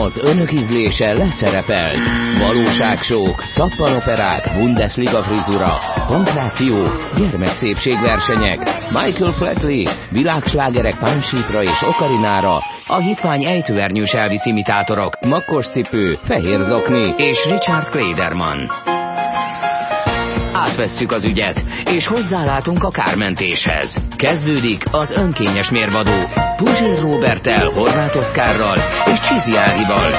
Az önök ízlése leszerepelt. Valóságsók, szappanoperák, Bundesliga frizura, pankráció, gyermekszépségversenyek, Michael Flatley, világslágerek pánsípra és okarinára, a hitvány ejtőernyős Elvis imitátorok, makkos cipő, fehér zokni és Richard Klederman. Átvesszük az ügyet, és hozzálátunk a kármentéshez. Kezdődik az önkényes mérvadó Puzsér Robertel, Horváth Oszkárral és Csizi Ágival.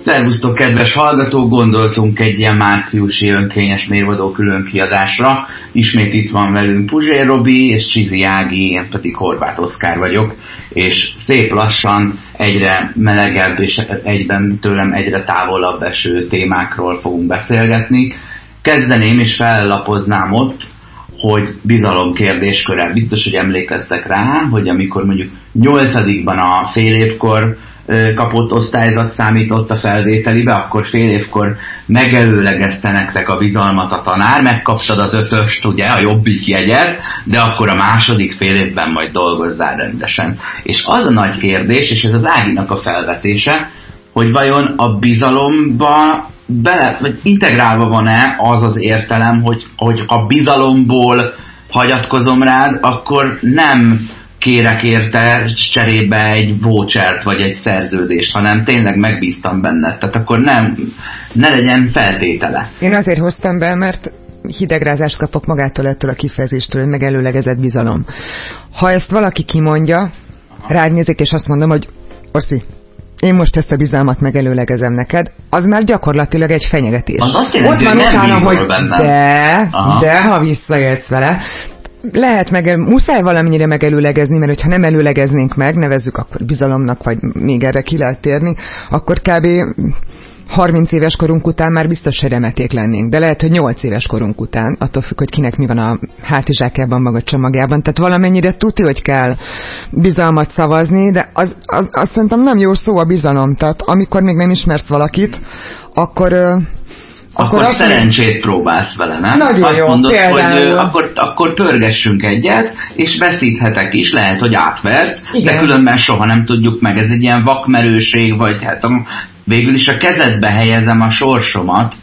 Szervusztok, kedves hallgatók! Gondoltunk egy ilyen márciusi önkényes mérvadó külön kiadásra. Ismét itt van velünk Puzsér Robi és Csizi Ági, én pedig Horváth Oszkár vagyok, és szép lassan egyre melegebb és egyben tőlem egyre távolabb eső témákról fogunk beszélgetni. Kezdeném és fellapoznám ott, hogy bizalom kérdésköre. Biztos, hogy emlékeztek rá, hogy amikor mondjuk nyolcadikban a fél évkor kapott osztályzat számított a felvételibe, akkor fél évkor megelőlegezte nektek a bizalmat a tanár, megkaptad az ötöst, ugye, a jobbik jegyet, de akkor a második fél évben majd dolgozzál rendesen. És az a nagy kérdés, és ez az Áginak a felvetése, hogy vajon a bizalomba bele, vagy integrálva van-e az az értelem, hogy, hogy ha bizalomból hagyatkozom rád, akkor nem kérek érte cserébe egy vouchert vagy egy szerződést, hanem tényleg megbíztam benne. Tehát akkor nem, ne legyen feltétele. Én azért hoztam be, mert hidegrázást kapok magától ettől a kifejezéstől, hogy megelőlegezett bizalom. Ha ezt valaki kimondja, rád nézik, és azt mondom, hogy Oszi, én most ezt a bizalmat megelőlegezem neked, az már gyakorlatilag egy fenyegetés. Az azt jelenti, Ott van utána, hogy bennem. de, Aha. de, ha visszaérsz vele, lehet meg, muszáj valamennyire megelőlegezni, mert hogyha nem előlegeznénk meg, nevezzük akkor bizalomnak, vagy még erre ki lehet térni, akkor kb 30 éves korunk után már biztos se remeték lennénk, de lehet, hogy 8 éves korunk után, attól függ, hogy kinek mi van a hátizsákjában, maga csomagjában. Tehát valamennyire tudja, hogy kell bizalmat szavazni, de az, az, az szerintem nem jó szó a bizalom. Tehát amikor még nem ismersz valakit, akkor akkor, akkor szerencsét még... próbálsz vele, nem? Nagyon Azt jó, mondod, hogy akkor, akkor pörgessünk egyet, és veszíthetek is, lehet, hogy átversz, Igen. de különben soha nem tudjuk meg. Ez egy ilyen vakmerőség, vagy hát végül is a kezedbe helyezem a sorsomat,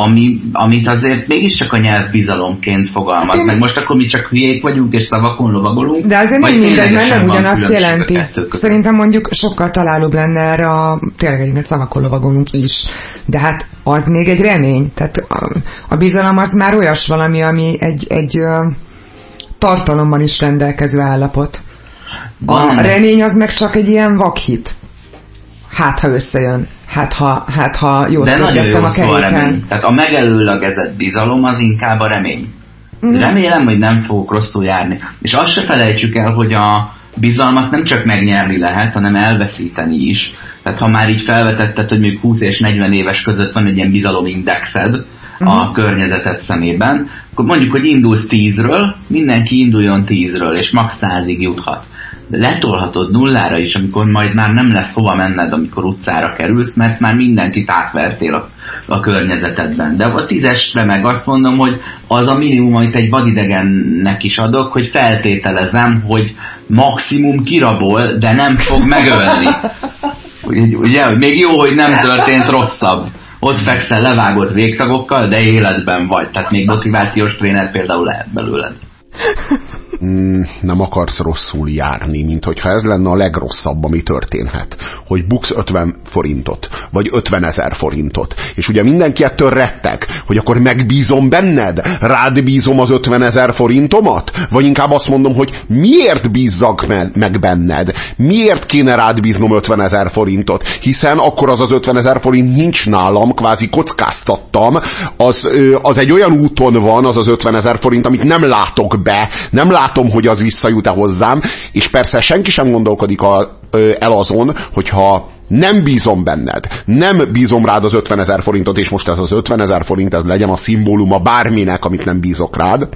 ami, amit azért mégiscsak a nyelv bizalomként fogalmaz meg. Most akkor mi csak hülyék vagyunk, és szavakon lovagolunk. De azért nem mindegy, mert nem ugyanazt jelenti. Szerintem mondjuk sokkal találóbb lenne erre a, tényleg egyébként szavakon lovagolunk is. De hát az még egy remény. Tehát a, a bizalom az már olyas valami, ami egy, egy tartalomban is rendelkező állapot. A remény az meg csak egy ilyen vakhit. Hát, ha összejön. Hát, ha, hát, ha jól De nagyon jó a, szó a remény. Tehát a megelőlegezett bizalom az inkább a remény. Mm. Remélem, hogy nem fogok rosszul járni. És azt se felejtsük el, hogy a bizalmat nem csak megnyerni lehet, hanem elveszíteni is. Tehát ha már így felvetetted, hogy még 20 és 40 éves között van egy ilyen bizalomindexed uh-huh. a mhm. környezetet szemében, akkor mondjuk, hogy indulsz 10-ről, mindenki induljon 10-ről, és max. 100-ig juthat letolhatod nullára is, amikor majd már nem lesz hova menned, amikor utcára kerülsz, mert már mindenkit átvertél a, a környezetedben. De a tízesre meg azt mondom, hogy az a minimum, amit egy vadidegennek is adok, hogy feltételezem, hogy maximum kirabol, de nem fog megölni. Ugye, még jó, hogy nem történt rosszabb. Ott fekszel levágott végtagokkal, de életben vagy. Tehát még motivációs tréner például lehet belőled. Mm, nem akarsz rosszul járni, mint hogyha ez lenne a legrosszabb, ami történhet. Hogy buksz 50 forintot, vagy 50 ezer forintot. És ugye mindenki ettől rettek, hogy akkor megbízom benned? Rád bízom az 50 ezer forintomat? Vagy inkább azt mondom, hogy miért bízzak meg benned? Miért kéne rád bíznom 50 ezer forintot? Hiszen akkor az az 50 ezer forint nincs nálam, kvázi kockáztattam. Az, az egy olyan úton van, az az 50 ezer forint, amit nem látok be, nem látom, hogy az visszajut-e hozzám, és persze senki sem gondolkodik a, el azon, hogyha nem bízom benned, nem bízom rád az 50 ezer forintot, és most ez az 50 ezer forint, ez legyen a szimbóluma bárminek, amit nem bízok rád,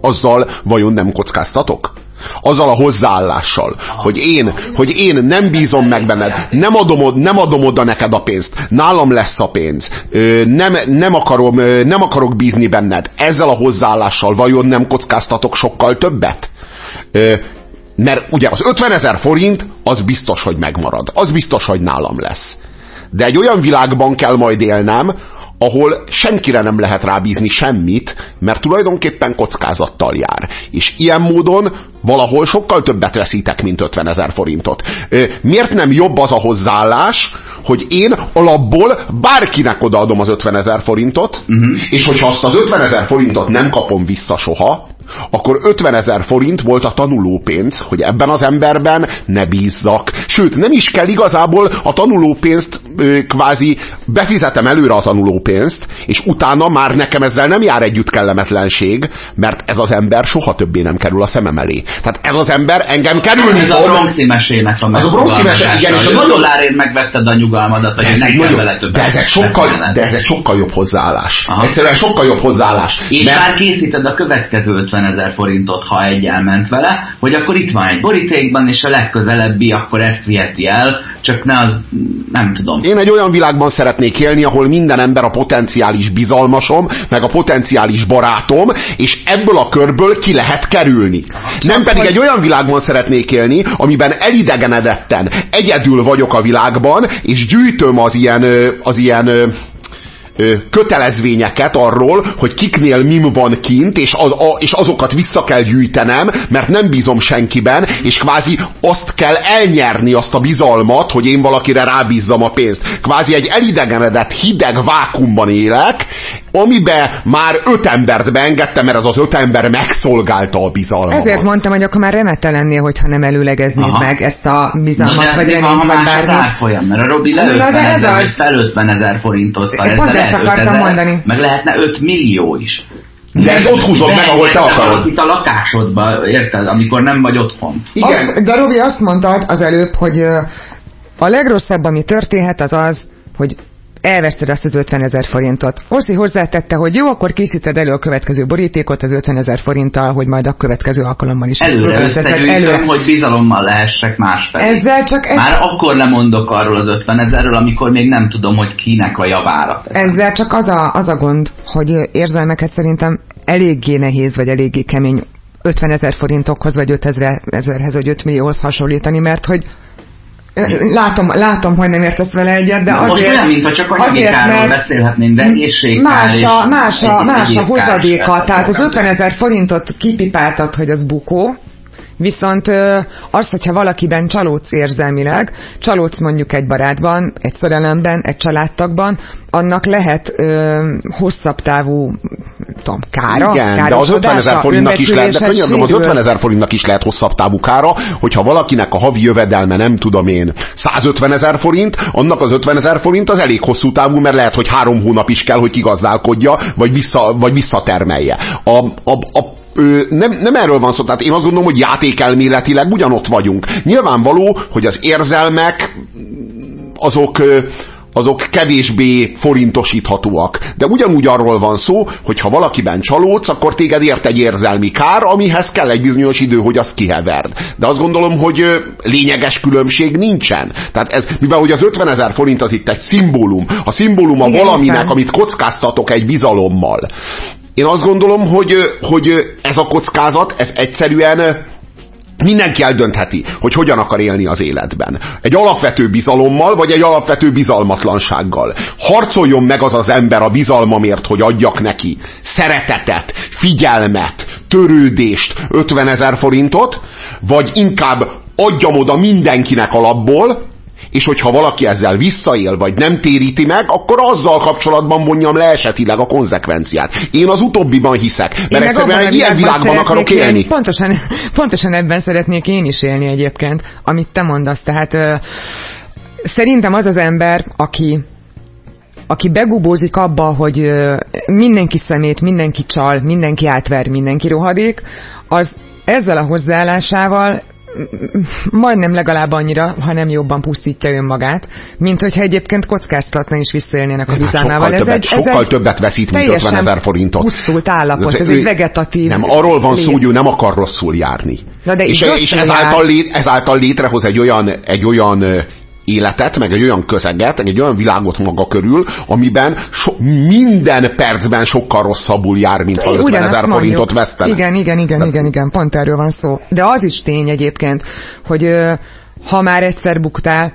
azzal vajon nem kockáztatok? Azzal a hozzáállással, hogy én, hogy én nem bízom meg benned, nem adom, nem adom oda neked a pénzt, nálam lesz a pénz, nem, nem, akarom, nem akarok bízni benned. Ezzel a hozzáállással vajon nem kockáztatok sokkal többet? Mert ugye az 50 ezer forint, az biztos, hogy megmarad. Az biztos, hogy nálam lesz. De egy olyan világban kell majd élnem, ahol senkire nem lehet rábízni semmit, mert tulajdonképpen kockázattal jár. És ilyen módon valahol sokkal többet veszítek, mint 50 ezer forintot. Miért nem jobb az a hozzáállás, hogy én alapból bárkinek odaadom az 50 ezer forintot, uh-huh. és hogyha azt az 50 ezer forintot nem kapom vissza soha, akkor 50 ezer forint volt a tanulópénz, hogy ebben az emberben ne bízzak. Sőt, nem is kell igazából a tanulópénzt kvázi befizetem előre a tanulópénzt, és utána már nekem ezzel nem jár együtt kellemetlenség, mert ez az ember soha többé nem kerül a szemem elé. Tehát ez az ember engem kerülni Ez a Bronxi mesének a Ez a Bronxi mesé, igen, és a dollárért megvetted a nyugalmadat, hogy ne kell vele többet. De ez egy sokkal, de ez egy sokkal jobb hozzáállás. Aha. Egyszerűen sokkal jobb hozzáállás. És mert... már készíted a következő 50 ezer forintot, ha egy elment vele, hogy akkor itt van egy borítékban, és a legközelebbi akkor ezt viheti el, csak ne az, nem tudom. Én egy olyan világban szeretnék élni, ahol minden ember a potenciális bizalmasom, meg a potenciális barátom, és ebből a körből ki lehet kerülni. Aha, nem pedig egy olyan világban szeretnék élni, amiben elidegenedetten egyedül vagyok a világban, és gyűjtöm az ilyen, az ilyen kötelezvényeket arról, hogy kiknél mim van kint, és, az, a, és azokat vissza kell gyűjtenem, mert nem bízom senkiben, és kvázi azt kell elnyerni azt a bizalmat, hogy én valakire rábízzam a pénzt. Kvázi egy elidegenedett, hideg vákumban élek, amibe már öt embert beengedtem, mert az az öt ember megszolgálta a bizalmat. Ezért mondtam, hogy akkor már remete lennél, hogyha nem előlegeznéd Aha. meg ezt a bizalmat, Na, vagy reményt, vagy bármit. árfolyam, mert a Robi le 50 ezer, vagy fel 50 ezer forintozta. Én pont ezt akartam mondani. Meg lehetne 5 millió is. De ezt ott húzod meg, ahol te akarod. Itt a lakásodba, érted, amikor nem vagy otthon. Igen. Az, de Robi azt mondtad az előbb, hogy a legrosszabb, ami történhet, az az, hogy elveszted azt az 50 ezer forintot. Oszi hozzátette, hogy jó, akkor készíted elő a következő borítékot az 50 ezer forinttal, hogy majd a következő alkalommal is. Előre összegyűjtöm, hogy bizalommal lehessek más felé. Ezzel csak... Ez... Már akkor lemondok arról az 50 ezerről, amikor még nem tudom, hogy kinek a javára. Teszem. Ezzel csak az a, az a gond, hogy érzelmeket szerintem eléggé nehéz, vagy eléggé kemény 50 ezer forintokhoz, vagy 5 ezerhez, vagy 5 millióhoz hasonlítani, mert hogy Látom, látom, hogy nem értesz vele egyet, de azért... Most olyan, mintha csak mert beszélhetnénk, de egészségkár más a, más a, más a hozadéka. Tehát az 50 ezer forintot kipipáltad, hogy az bukó, Viszont az, hogyha valakiben csalódsz érzelmileg, csalódsz mondjuk egy barátban, egy szerelemben, egy családtagban, annak lehet ö, hosszabb távú tudom, kára, Igen, de az 50 ezer forintnak is lehet, de könyörgöm, az 50 ezer forintnak is lehet hosszabb távú kára, hogyha valakinek a havi jövedelme nem tudom én 150 ezer forint, annak az 50 ezer forint az elég hosszú távú, mert lehet, hogy három hónap is kell, hogy kigazdálkodja, vagy, vissza, vagy visszatermelje. A, a, a ö, nem, nem erről van szó, tehát én azt gondolom, hogy játékelméletileg ugyanott vagyunk. Nyilvánvaló, hogy az érzelmek azok, azok kevésbé forintosíthatóak. De ugyanúgy arról van szó, hogy ha valakiben csalódsz, akkor téged ért egy érzelmi kár, amihez kell egy bizonyos idő, hogy azt kiheverd. De azt gondolom, hogy lényeges különbség nincsen. Tehát ez, mivel hogy az 50 ezer forint az itt egy szimbólum, a szimbólum a valaminek, amit kockáztatok egy bizalommal. Én azt gondolom, hogy, hogy ez a kockázat, ez egyszerűen mindenki eldöntheti, hogy hogyan akar élni az életben. Egy alapvető bizalommal, vagy egy alapvető bizalmatlansággal. Harcoljon meg az az ember a bizalmamért, hogy adjak neki szeretetet, figyelmet, törődést, 50 ezer forintot, vagy inkább adjam oda mindenkinek alapból, és hogyha valaki ezzel visszaél, vagy nem téríti meg, akkor azzal kapcsolatban vonjam le esetileg a konzekvenciát. Én az utóbbiban hiszek, mert én egyszerűen egy ilyen világban akarok élni. Én, pontosan, pontosan ebben szeretnék én is élni egyébként, amit te mondasz. Tehát ö, szerintem az az ember, aki aki begubózik abba, hogy ö, mindenki szemét, mindenki csal, mindenki átver, mindenki rohadék, az ezzel a hozzáállásával majdnem legalább annyira, ha nem jobban pusztítja önmagát, mint hogyha egyébként kockáztatna és visszaélnének a. Hát sokkal, többet, ez egy, sokkal többet veszít, mint 50 ezer forintot. Pusztult állapot, ez, ez egy vegetatív... Nem, arról van szó, hogy ő nem akar rosszul járni. Na de és, és ezáltal, lét, ezáltal létrehoz egy olyan, egy olyan életet, meg egy olyan közeget, meg egy olyan világot maga körül, amiben so, minden percben sokkal rosszabbul jár, mint ha 50 ezer forintot vesztene. Igen, igen, igen, igen, igen, pont erről van szó. De az is tény egyébként, hogy ha már egyszer buktál,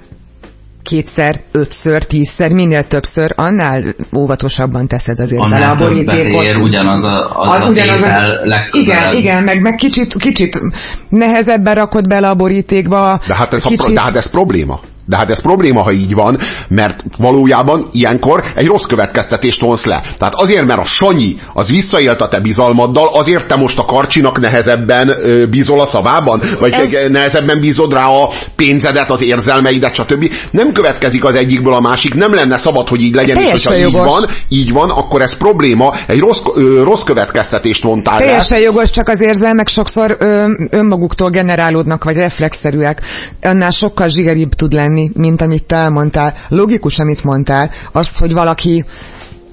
kétszer, ötször, tízszer, minél többször, annál óvatosabban teszed azért annál bele a borítékot. Ér ugyanaz a, az a, ugyanaz a Igen, igen, meg, meg kicsit, kicsit nehezebben rakod bele a borítékba. De hát ez, kicsit... a, de hát ez probléma. De hát ez probléma, ha így van, mert valójában ilyenkor egy rossz következtetést vonsz le. Tehát azért, mert a Sanyi az visszaélt a te bizalmaddal, azért te most a karcsinak nehezebben ö, bízol a szavában? Vagy ez... nehezebben bízod rá a pénzedet, az érzelmeidet, stb. Nem következik az egyikből a másik, nem lenne szabad, hogy így legyen, és hogyha jogos. így van, így van, akkor ez probléma, egy rossz, ö, rossz következtetést mondtál Teljesen le. jogos, csak az érzelmek sokszor ö, önmaguktól generálódnak, vagy reflexzerűek. Annál sokkal zsigeribb tud lenni tenni, mint amit te elmondtál. Logikus, amit mondtál, azt, hogy valaki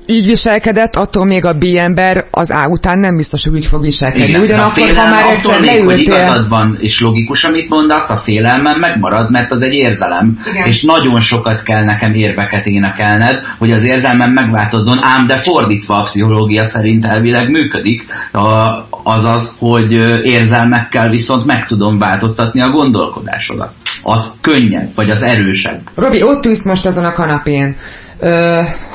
így viselkedett, attól még a B ember az A után nem biztos, hogy úgy fog viselkedni. Igen, Ugyanakkor, ha már egyszer leültél... Hogy igazad van, és logikus, amit mondasz, a félelmem megmarad, mert az egy érzelem. Igen. És nagyon sokat kell nekem érveket énekelned, hogy az érzelmem megváltozzon, ám de fordítva a pszichológia szerint elvileg működik, azaz, hogy érzelmekkel viszont meg tudom változtatni a gondolkodásodat. Az könnyebb, vagy az erősebb. Robi, ott ülsz most azon a kanapén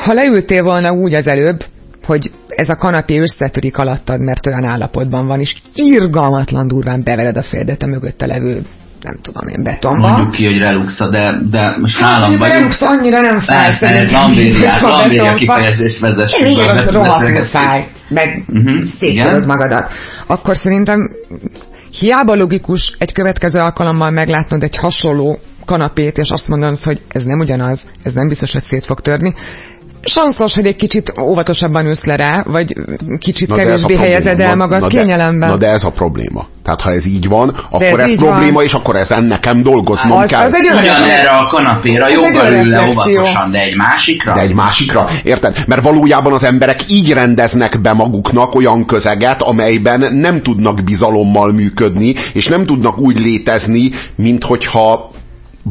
ha leültél volna úgy az előbb, hogy ez a kanapé összetörik alattad, mert olyan állapotban van, és irgalmatlan durván bevered a féldet a mögötte levő nem tudom én, betonba. Mondjuk ki, hogy reluxa, de, de most hát, nálam vagyunk. Relux annyira nem fáj. Persze, lambéria, lambéria kifejezést vezessünk. Igen, az rohadtul fáj, meg uh-huh, szétszorod magadat. Akkor szerintem hiába logikus egy következő alkalommal meglátnod egy hasonló kanapét, és azt mondanod, hogy ez nem ugyanaz, ez nem biztos, hogy szét fog törni, sanszos, hogy egy kicsit óvatosabban ülsz le rá, vagy kicsit kevésbé helyezed el magad na kényelemben. Na de ez a probléma. Tehát ha ez így van, akkor ez, ez probléma, van. és akkor ezen nekem dolgoznom az, kell. Az egy Ugyan erre a kanapéra joggal ül le óvatosan, de egy másikra? De egy másikra, érted? Mert valójában az emberek így rendeznek be maguknak olyan közeget, amelyben nem tudnak bizalommal működni, és nem tudnak úgy létezni, mint hogyha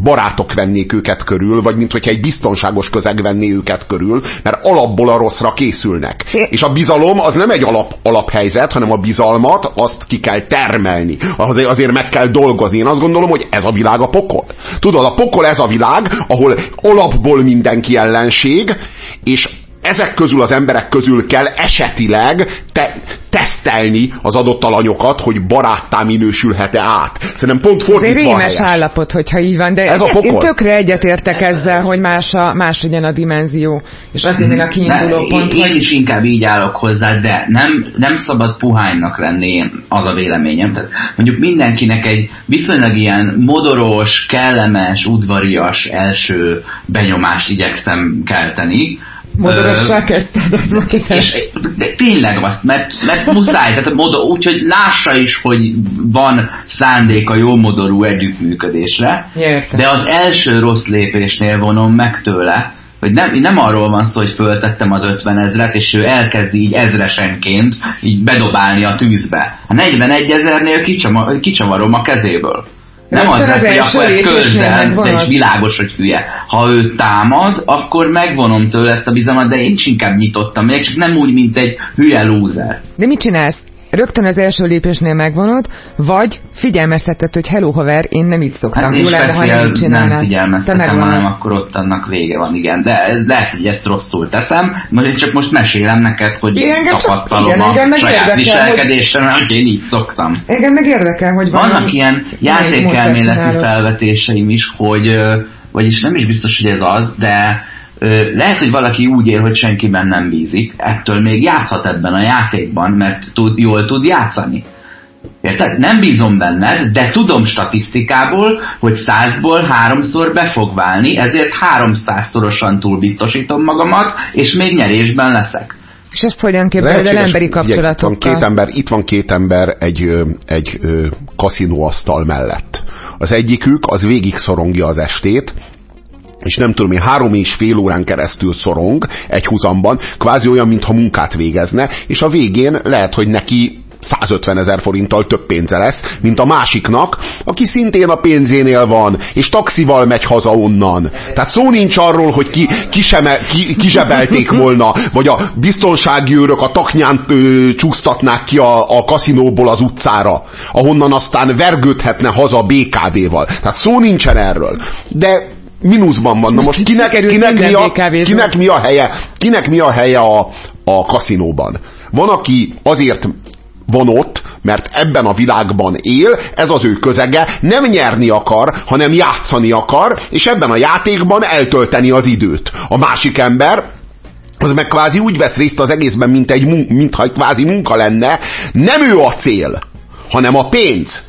barátok vennék őket körül, vagy mint hogyha egy biztonságos közeg venné őket körül, mert alapból a rosszra készülnek. És a bizalom az nem egy alap, alaphelyzet, hanem a bizalmat azt ki kell termelni. Azért, azért meg kell dolgozni. Én azt gondolom, hogy ez a világ a pokol. Tudod, a pokol ez a világ, ahol alapból mindenki ellenség, és ezek közül az emberek közül kell esetileg te, tesztelni az adott alanyokat, hogy baráttá minősülhet-e át. Szerintem pont fordítva Ez egy rémes állapot, hogyha így van, de Ez a én tökre egyetértek ezzel, hogy más, a, más legyen a dimenzió, és az lenne a kiinduló pont. Én, hogy... én is inkább így állok hozzá, de nem, nem szabad puhánynak lenni az a véleményem. Tehát mondjuk mindenkinek egy viszonylag ilyen modoros, kellemes, udvarias első benyomást igyekszem kelteni, Modorossá kezdted az és, de tényleg azt, mert, mert muszáj, tehát modor, úgyhogy lássa is, hogy van szándék a jó modorú együttműködésre, Értem. de az első rossz lépésnél vonom meg tőle, hogy nem, nem arról van szó, hogy föltettem az 50 ezret, és ő elkezdi így ezresenként így bedobálni a tűzbe. A 41 ezernél kicsavarom a kezéből. Nem az lesz, hogy akkor ezt közd el, és világos, hogy hülye. Ha ő támad, akkor megvonom tőle ezt a bizalmat, de én is inkább nyitottam még, csak nem úgy, mint egy hülye lúzer. De mit csinálsz? Rögtön az első lépésnél megvonod, vagy figyelmezteted, hogy hello haver, én nem így szoktam. Hát Jó lenne, ha nem így Nem figyelmeztetem, hanem akkor ott annak vége van, igen. De ez, lehet, hogy ezt rosszul teszem. Most én csak most mesélem neked, hogy igen, tapasztalom igen, a engem saját viselkedésem, hogy én így szoktam. Engem meg érdekel, hogy van Vannak ilyen játékelméleti felvetéseim is, hogy vagyis nem is biztos, hogy ez az, de lehet, hogy valaki úgy él, hogy senkiben nem bízik, ettől még játszhat ebben a játékban, mert tud, jól tud játszani. Érted? Nem bízom benned, de tudom statisztikából, hogy százból háromszor be fog válni, ezért háromszázszorosan túl biztosítom magamat, és még nyerésben leszek. És ezt hogyan képzeled el emberi kapcsolatokkal? Itt van két ember, itt van két ember egy, egy kaszinóasztal mellett. Az egyikük az végig szorongja az estét, és nem tudom én, három és fél órán keresztül szorong egy huzamban, kvázi olyan, mintha munkát végezne, és a végén lehet, hogy neki 150 ezer forinttal több pénze lesz, mint a másiknak, aki szintén a pénzénél van, és taxival megy haza onnan. Tehát szó nincs arról, hogy ki, kiseme, ki, kizsebelték volna, vagy a biztonsági őrök a taknyán ö, csúsztatnák ki a, a kaszinóból az utcára, ahonnan aztán vergődhetne haza BKV-val. Tehát szó nincsen erről. De mínuszban van. Na most kinek, kinek, mi a, kinek mi a helye, kinek mi a helye a, a kaszinóban? Van, aki azért van ott, mert ebben a világban él, ez az ő közege, nem nyerni akar, hanem játszani akar, és ebben a játékban eltölteni az időt. A másik ember, az meg kvázi úgy vesz részt az egészben, mint egy, mintha kvázi munka lenne, nem ő a cél, hanem a pénz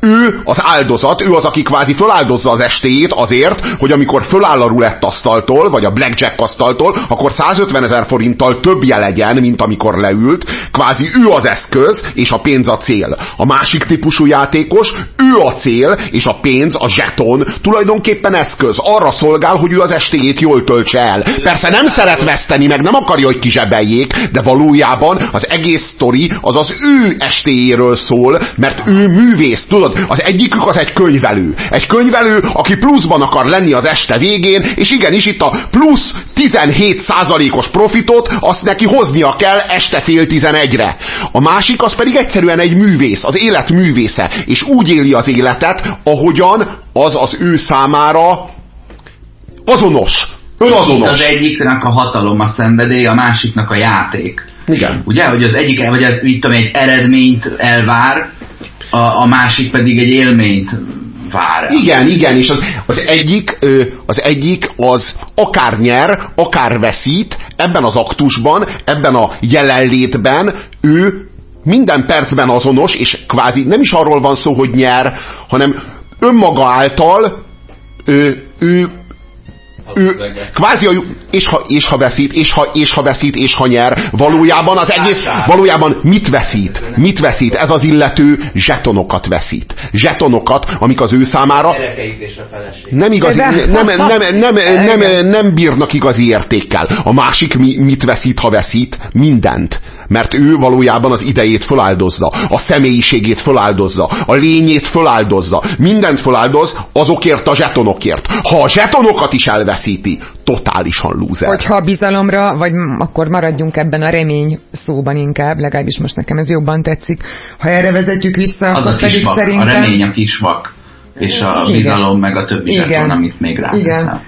ő az áldozat, ő az, aki kvázi föláldozza az estéjét azért, hogy amikor föláll a rulett asztaltól, vagy a blackjack asztaltól, akkor 150 ezer forinttal többje legyen, mint amikor leült. Kvázi ő az eszköz, és a pénz a cél. A másik típusú játékos, ő a cél, és a pénz, a zseton tulajdonképpen eszköz. Arra szolgál, hogy ő az estéjét jól töltse el. Persze nem szeret veszteni, meg nem akarja, hogy kizsebeljék, de valójában az egész sztori az az ő estéjéről szól, mert ő művész, tudod? Tudod, az egyikük az egy könyvelő. Egy könyvelő, aki pluszban akar lenni az este végén, és igenis itt a plusz 17%-os profitot azt neki hoznia kell este fél 11-re. A másik az pedig egyszerűen egy művész, az élet művésze, és úgy éli az életet, ahogyan az az ő számára azonos. Önazonos. Az egyiknek a hatalom a szenvedély, a másiknak a játék. Igen. Ugye, hogy az egyik, vagy az, mit tudom, egy eredményt elvár, a, a másik pedig egy élményt vár. Igen, igen, és az, az, egyik, az egyik az akár nyer, akár veszít, ebben az aktusban, ebben a jelenlétben ő minden percben azonos, és kvázi nem is arról van szó, hogy nyer, hanem önmaga által ő, ő ő kvázi a, és ha, és ha veszít, és ha, és ha veszít, és ha nyer, valójában az egész, valójában mit veszít? Mit veszít? Ez az illető zsetonokat veszít. Zsetonokat, amik az ő számára nem, igazi, nem, nem, nem, nem, nem, nem bírnak igazi értékkel. A másik mit veszít, ha veszít? Mindent mert ő valójában az idejét föláldozza, a személyiségét föláldozza, a lényét föláldozza, mindent föláldoz azokért a zsetonokért. Ha a zsetonokat is elveszíti, totálisan lúzer. Hogyha a bizalomra, vagy akkor maradjunk ebben a remény szóban inkább, legalábbis most nekem ez jobban tetszik. Ha erre vezetjük vissza, az akkor a pedig vak, szerintem... A remény a kisvak, és a Igen. bizalom meg a többi Igen. zseton, amit még rá Igen.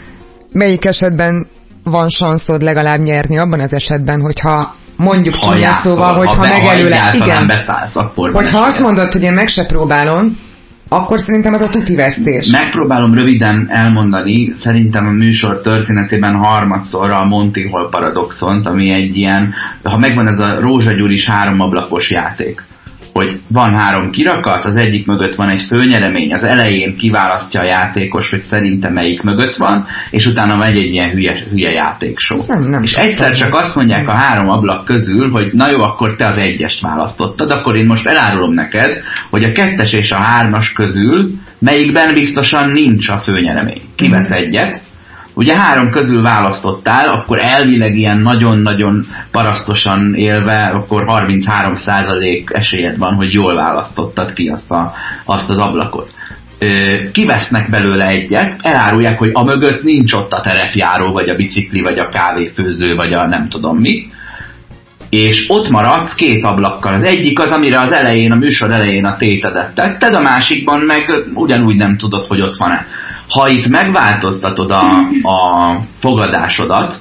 Melyik esetben van szanszod legalább nyerni abban az esetben, hogyha mondjuk ha csúnya szóval, hogyha ha megelőle, igen, beszállsz, akkor hogyha azt mondod, hogy én meg se próbálom, akkor szerintem az a tuti vesztés. Megpróbálom röviden elmondani, szerintem a műsor történetében harmadszorra a Monty Hall paradoxont, ami egy ilyen, ha megvan ez a rózsagyúris háromablakos játék hogy van három kirakat, az egyik mögött van egy főnyeremény, az elején kiválasztja a játékos, hogy szerintem melyik mögött van, és utána megy egy ilyen hülye, hülye játéksó. Nem, nem és egyszer csak azt mondják a három ablak közül, hogy na jó, akkor te az egyest választottad, akkor én most elárulom neked, hogy a kettes és a hármas közül melyikben biztosan nincs a főnyeremény. Kivesz mhm. egyet, ugye három közül választottál, akkor elvileg ilyen nagyon-nagyon parasztosan élve, akkor 33% esélyed van, hogy jól választottad ki azt, a, azt az ablakot. Kivesznek belőle egyet, elárulják, hogy a mögött nincs ott a terepjáró, vagy a bicikli, vagy a kávéfőző, vagy a nem tudom mi, és ott maradsz két ablakkal. Az egyik az, amire az elején, a műsor elején a tétedet tetted, a másikban meg ugyanúgy nem tudod, hogy ott van-e. Ha itt megváltoztatod a, a fogadásodat,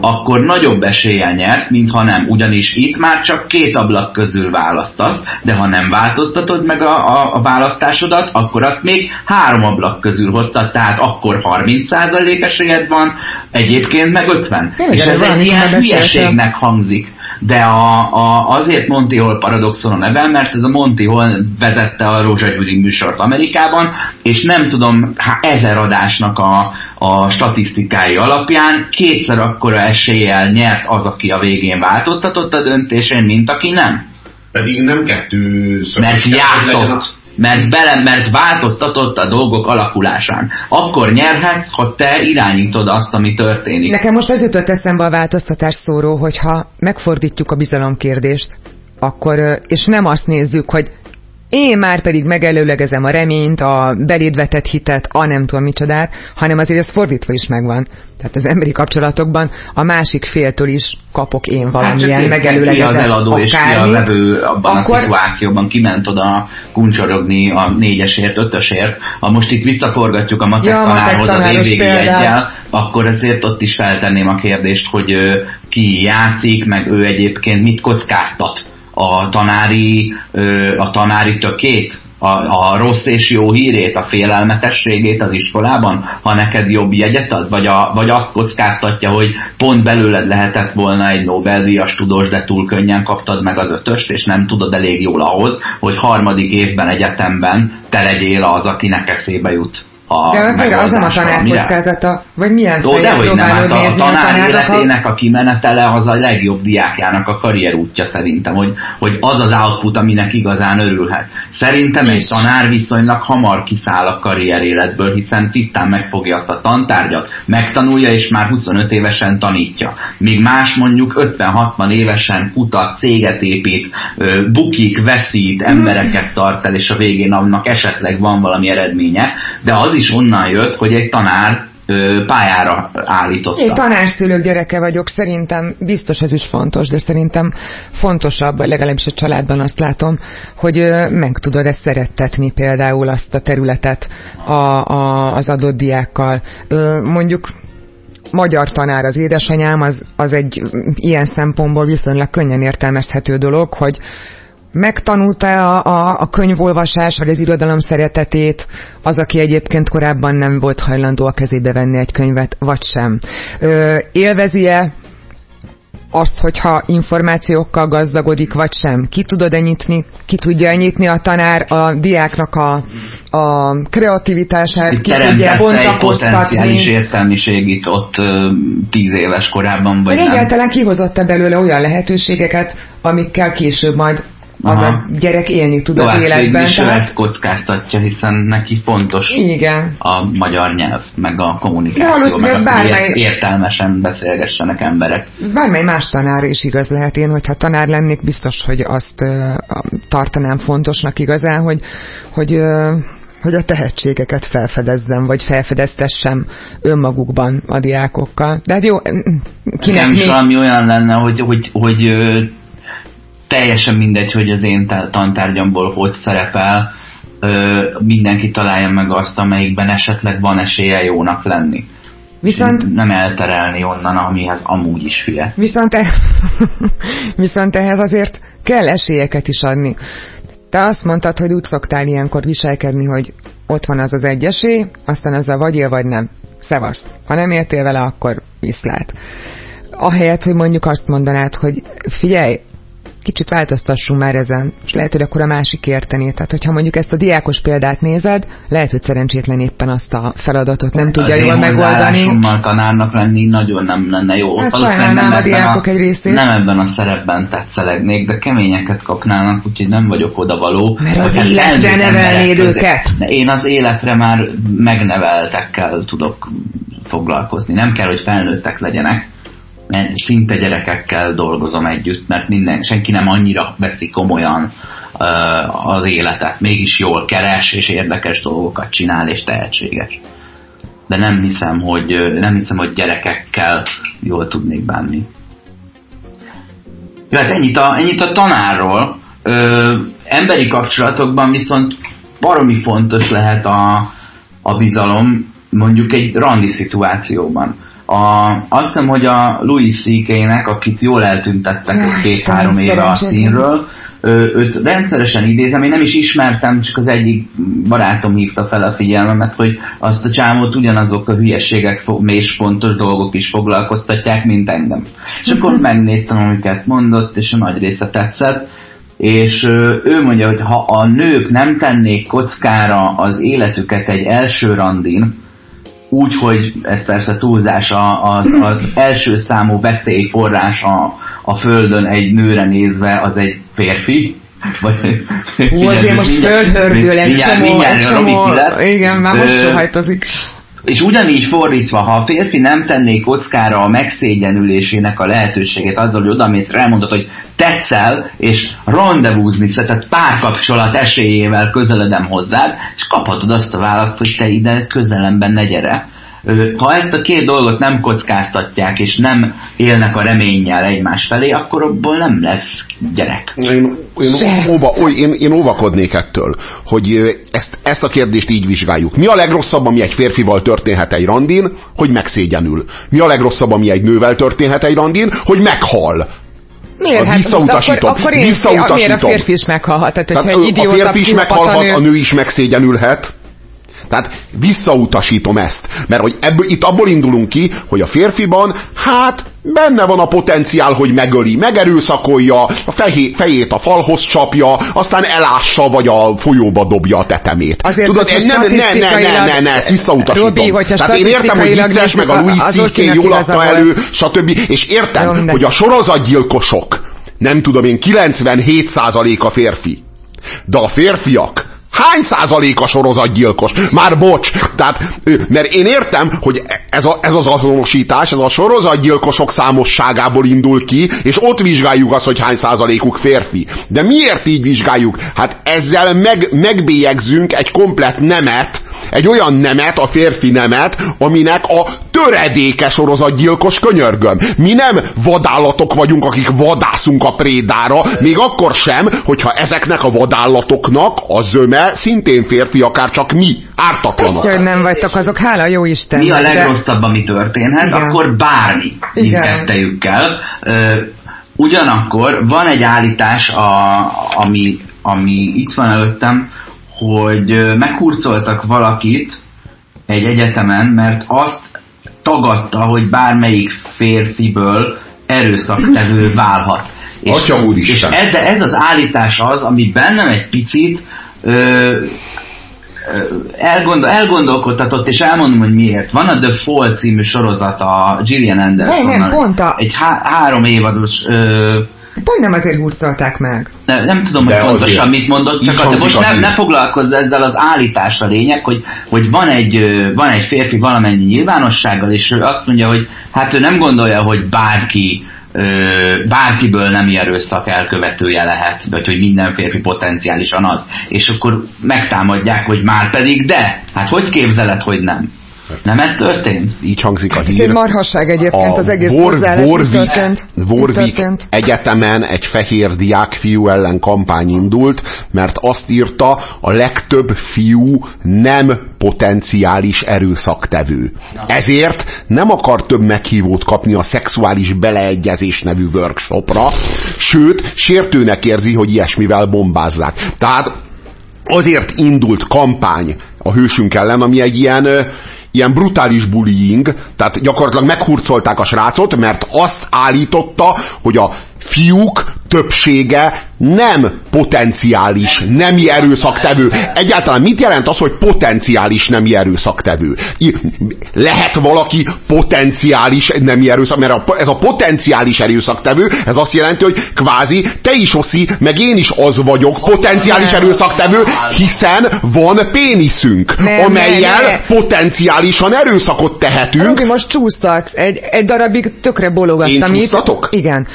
akkor nagyobb eséllyel nyersz, mint ha nem. Ugyanis itt már csak két ablak közül választasz, de ha nem változtatod meg a, a, a választásodat, akkor azt még három ablak közül hoztad, tehát akkor 30% esélyed van, egyébként meg 50. És ez egy ilyen hülyeségnek hangzik de a, a, azért Monty Hall paradoxon a neve, mert ez a Monty Hall vezette a Rózsagyűri műsort Amerikában, és nem tudom, há, ezer adásnak a, a statisztikái alapján kétszer akkora eséllyel nyert az, aki a végén változtatott a döntésén, mint aki nem. Pedig nem kettő Mert játszott mert, bele, mert változtatott a dolgok alakulásán. Akkor nyerhetsz, ha te irányítod azt, ami történik. Nekem most ez jutott eszembe a változtatás szóról, hogyha megfordítjuk a bizalomkérdést, akkor, és nem azt nézzük, hogy én már pedig megelőlegezem a reményt, a belédvetett hitet, a nem tudom micsodát, hanem azért ez fordítva is megvan. Tehát az emberi kapcsolatokban a másik féltől is kapok én valamilyen hát megelőlegezett ki az eladó és ki a vevő abban akkor... a szituációban kiment oda kuncsorogni a négyesért, ötösért. Ha most itt visszaforgatjuk a matek ja, tanárhoz az évvégi egyel, akkor azért ott is feltenném a kérdést, hogy ki játszik, meg ő egyébként mit kockáztat a tanári, a tanári tökét, a, a rossz és jó hírét, a félelmetességét az iskolában, ha neked jobb jegyet ad, vagy, a, vagy azt kockáztatja, hogy pont belőled lehetett volna egy Nobel-díjas tudós, de túl könnyen kaptad meg az ötöst, és nem tudod elég jól ahhoz, hogy harmadik évben egyetemben te legyél az, akinek eszébe jut a De az, az nem a tanár kockázata, vagy milyen Ó, dehogy nem, hát a, a tanár életének a kimenetele az a legjobb diákjának a karrierútja szerintem, hogy, hogy az az output, aminek igazán örülhet. Szerintem egy tanár viszonylag hamar kiszáll a karrier életből, hiszen tisztán megfogja azt a tantárgyat, megtanulja, és már 25 évesen tanítja. Míg más mondjuk 50-60 évesen kutat, céget épít, bukik, veszít, embereket tart el, és a végén annak esetleg van valami eredménye, de az is is onnan jött, hogy egy tanár pályára állította. Én tanárszülők gyereke vagyok, szerintem biztos ez is fontos, de szerintem fontosabb, legalábbis a családban azt látom, hogy meg tudod ezt szerettetni például azt a területet a, a, az adott diákkal. Mondjuk magyar tanár az édesanyám, az, az egy ilyen szempontból viszonylag könnyen értelmezhető dolog, hogy megtanulta a, a, a könyvolvasás, vagy az irodalom szeretetét, az, aki egyébként korábban nem volt hajlandó a kezébe venni egy könyvet, vagy sem. Ö, élvezi-e azt, hogyha információkkal gazdagodik, vagy sem. Ki tudod enyitni, ki tudja enyitni a tanár a diáknak a, a kreativitását, Itt ki tudja bontakoztatni. egy értelmiség itt ott tíz éves korában. Vagy egyáltalán kihozott-e belőle olyan lehetőségeket, amikkel később majd az Aha. a gyerek élni tud Jó, az hát életben. Is tehát... ezt kockáztatja, hiszen neki fontos Igen. a magyar nyelv, meg a kommunikáció, meg az, bármely... értelmesen beszélgessenek emberek. Ez bármely más tanár is igaz lehet. Én, hogyha tanár lennék, biztos, hogy azt uh, tartanám fontosnak igazán, hogy, hogy uh, hogy a tehetségeket felfedezzem, vagy felfedeztessem önmagukban a diákokkal. De hát jó, kinek Nem is valami olyan lenne, hogy, hogy, hogy teljesen mindegy, hogy az én tantárgyamból hogy szerepel, mindenki találja meg azt, amelyikben esetleg van esélye jónak lenni. Viszont, nem elterelni onnan, amihez amúgy is hülye. Viszont, e, viszont ehhez azért kell esélyeket is adni. Te azt mondtad, hogy úgy szoktál ilyenkor viselkedni, hogy ott van az az egy esély, aztán a vagy él, vagy nem. Szevasz. Ha nem értél vele, akkor viszlát. Ahelyett, hogy mondjuk azt mondanád, hogy figyelj, kicsit változtassunk már ezen, és lehet, hogy akkor a másik érteni. Tehát, hogyha mondjuk ezt a diákos példát nézed, lehet, hogy szerencsétlen éppen azt a feladatot nem tudja jól megoldani. Az tanárnak lenni nagyon nem lenne jó. Hát sajnálnám a diákok a, egy részét. Nem ebben a szerepben tetszelegnék, de keményeket kapnának, úgyhogy nem vagyok odavaló. Mert az életre nevelnéd őket. Én az életre már megneveltekkel tudok foglalkozni. Nem kell, hogy felnőttek legyenek szinte gyerekekkel dolgozom együtt, mert minden, senki nem annyira veszi komolyan uh, az életet, mégis jól keres és érdekes dolgokat csinál és tehetséges. De nem hiszem, hogy, nem hiszem, hogy gyerekekkel jól tudnék bánni. Jó, hát ennyit a, ennyit a tanárról. Ö, emberi kapcsolatokban viszont baromi fontos lehet a, a bizalom, mondjuk egy randi szituációban a, azt hiszem, hogy a Louis C.K.-nek, akit jól eltüntettek ja, két-három éve a színről, őt rendszeresen idézem, én nem is ismertem, csak az egyik barátom hívta fel a figyelmemet, hogy azt a csámot ugyanazok a hülyeségek és fontos dolgok is foglalkoztatják, mint engem. És akkor megnéztem, amiket mondott, és a nagy része tetszett, és ő mondja, hogy ha a nők nem tennék kockára az életüket egy első randin, úgy, hogy ez persze túlzás, az, az első számú veszélyforrás a, a Földön egy nőre nézve az egy férfi, vagy, Hú, azért most földhördül egy csomó, egy csomó, igen, már most sohajtozik. És ugyanígy fordítva, ha a férfi nem tenné kockára a megszégyenülésének a lehetőségét azzal, hogy odamész, elmondod, hogy tetszel, és rendezvúzni, tehát párkapcsolat esélyével közeledem hozzád, és kaphatod azt a választ, hogy te ide közelemben ne gyere, ha ezt a két dolgot nem kockáztatják, és nem élnek a reménnyel egymás felé, akkor abból nem lesz gyerek. Én, én, óva, oly, én, én óvakodnék ettől, hogy ezt, ezt a kérdést így vizsgáljuk. Mi a legrosszabb, ami egy férfival történhet egy randin, hogy megszégyenül? Mi a legrosszabb, ami egy nővel történhet egy randin, hogy meghal? Miért? Hát visszautasítom. Akkor, akkor én, visszautasítom. Miért a férfi is meghalhat? Tehát, Tehát a férfi is meghalhat, a nő is megszégyenülhet. Tehát visszautasítom ezt. Mert hogy ebből, itt abból indulunk ki, hogy a férfiban, hát benne van a potenciál, hogy megöli, megerőszakolja, a fejé, fejét a falhoz csapja, aztán elássa, vagy a folyóba dobja a tetemét. Azért, Tudod, ez nem, ne, ne, ne, ne, ne, ezt visszautasítom. Robi, Tehát én értem, hogy vicces, meg a Louis C.K. jól adta elő, stb. És értem, Jó, hogy a sorozatgyilkosok, nem tudom én, 97% a férfi. De a férfiak Hány százalék a sorozatgyilkos? Már bocs. Tehát, mert én értem, hogy ez, a, ez az azonosítás, ez a sorozatgyilkosok számosságából indul ki, és ott vizsgáljuk azt, hogy hány százalékuk férfi. De miért így vizsgáljuk? Hát ezzel meg, megbélyegzünk egy komplet nemet, egy olyan nemet, a férfi nemet, aminek a töredéke sorozatgyilkos könyörgöm. Mi nem vadállatok vagyunk, akik vadászunk a prédára, még akkor sem, hogyha ezeknek a vadállatoknak a zöme szintén férfi, akár csak mi, ártatlanok. Hogy nem vagytok azok, hála jó Isten. Mi a legrosszabb, ami történhet, Igen. akkor bármi mindkettejükkel. Ugyanakkor van egy állítás, a, ami, ami itt van előttem, hogy meghurcoltak valakit egy egyetemen, mert azt tagadta, hogy bármelyik férfiből erőszaktevő válhat. És, Atya és ez, de ez az állítás az, ami bennem egy picit ö, elgondol, elgondolkodtatott, és elmondom, hogy miért. Van a The Fall című sorozat a Gillian Anderson. Nem, nem, pont a... Egy há három évados ö, Pont nem azért hurcolták meg. Ne, nem tudom, hogy pontosan mit mondott, csak az, de most ne, ne foglalkozz ezzel az állítás a lényeg, hogy, hogy van, egy, van egy férfi valamennyi nyilvánossággal, és ő azt mondja, hogy hát ő nem gondolja, hogy bárki bárkiből nem erőszak elkövetője lehet, vagy hogy minden férfi potenciálisan az. És akkor megtámadják, hogy már pedig de. Hát hogy képzeled, hogy nem? Nem ez történt? Így hangzik a hír. Ez egy marhasság egyébként, a az egész Vor, Vorvik, történt. Vorvik egyetemen egy fehér diákfiú ellen kampány indult, mert azt írta, a legtöbb fiú nem potenciális erőszaktevő. Ezért nem akar több meghívót kapni a szexuális beleegyezés nevű workshopra, sőt, sértőnek érzi, hogy ilyesmivel bombázzák. Tehát azért indult kampány a hősünk ellen, ami egy ilyen ilyen brutális bullying, tehát gyakorlatilag meghurcolták a srácot, mert azt állította, hogy a fiúk többsége nem potenciális nemi erőszaktevő. Egyáltalán mit jelent az, hogy potenciális nemi erőszaktevő? Lehet valaki potenciális nemi erőszak, mert ez a potenciális erőszaktevő, ez azt jelenti, hogy kvázi te is oszi, meg én is az vagyok, potenciális erőszaktevő, hiszen van péniszünk, nem, amelyel nem, nem. potenciálisan erőszakot tehetünk. Robi, most csúsztatsz. Egy, egy darabig tökre bologattam. Én csúsztatok? Igen.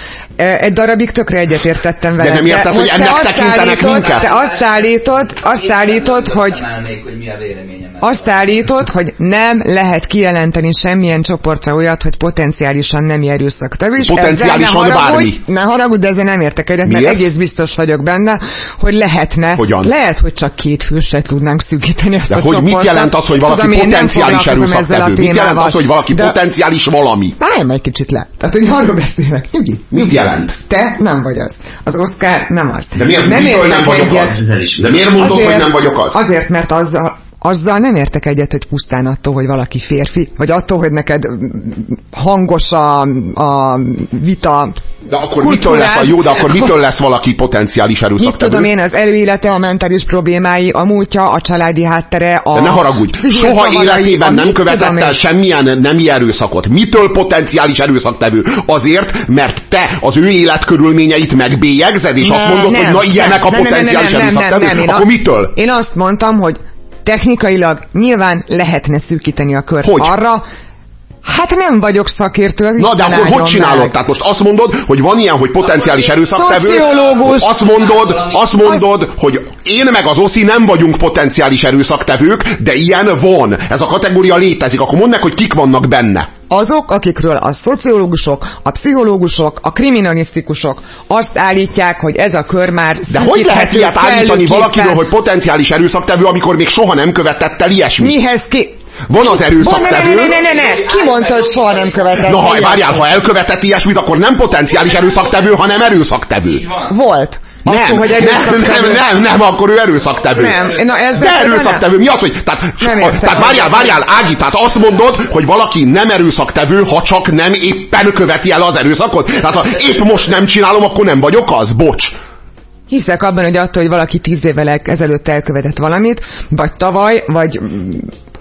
Egy darabig tökre egyetértettem vele. De nem érted, hogy ennek tekintenek minket? Te azt állítod, azt állítod, hogy... Azt állítod, hogy nem lehet kijelenteni semmilyen csoportra olyat, hogy potenciálisan nem erőszaktevő. Potenciálisan ne bármi. Ne haragudj, de ezzel nem értek egyet, mert egész biztos vagyok benne, hogy lehetne. Hogyan? Lehet, hogy csak két fősre tudnánk szűkíteni ezt de a hogy csoportot. mit jelent az, hogy valaki Tudom, potenciális erőszaktevő? Mit jelent az, hogy valaki de... potenciális valami? Állj egy kicsit le. Tehát, hogy arról beszélek. Nyugi. Mit jelent? Te nem vagy az. Az Oscar nem az. De miért, nem, nem vagyok az? De miért mondod, azért, hogy nem vagyok az? Azért, mert azzal, azzal nem értek egyet, hogy pusztán attól, hogy valaki férfi, vagy attól, hogy neked hangos a, a vita de akkor mitől lesz a jó, de akkor mitől lesz valaki potenciális erőszaktevő? Mit tudom én, az előélete, a mentális problémái, a múltja, a családi háttere, a... De ne haragudj, soha életében nem követett el semmilyen nemi erőszakot. Mitől potenciális erőszaktevő? Azért, mert te az ő életkörülményeit megbélyegzed, és ne, azt mondod, nem, hogy na ilyenek a potenciális erőszaktevő? Akkor mitől? Én azt mondtam, hogy technikailag nyilván lehetne szűkíteni a kört Hogy? arra, Hát nem vagyok szakértő, az Na de akkor hogy csinálod? meg. Tehát most azt mondod, hogy van ilyen, hogy potenciális erőszaktevő. Azt mondod, azt mondod, hogy én meg az Oszi nem vagyunk potenciális erőszaktevők, de ilyen van. Ez a kategória létezik. Akkor mondd meg, hogy kik vannak benne. Azok, akikről a szociológusok, a pszichológusok, a kriminalisztikusok azt állítják, hogy ez a kör már De hogy lehet ilyet állítani valakiről, hogy potenciális erőszaktevő, amikor még soha nem követett el ilyesmit? Mihez ki... Van az Van, ne, ne, erőszaktevő. ne, ne, ne, ki mondta, hogy soha nem követett? Na, ha, várjál, ha elkövetett ilyesmit, akkor nem potenciális erőszaktevő, hanem erőszaktevő. Volt. Nem, hogy nem, nem, nem, nem, akkor ő erőszaktevő. Nem, na ez- De erőszaktevő, mi az, hogy... Tehát, Nem a, tehát várjál, várjál, Ági, tehát azt mondod, hogy valaki nem erőszaktevő, ha csak nem éppen követi el az erőszakot? Tehát ha épp most nem csinálom, akkor nem vagyok az? Bocs. Hiszek abban, hogy attól, hogy valaki tíz évvel el- ezelőtt elkövetett valamit, vagy tavaly, vagy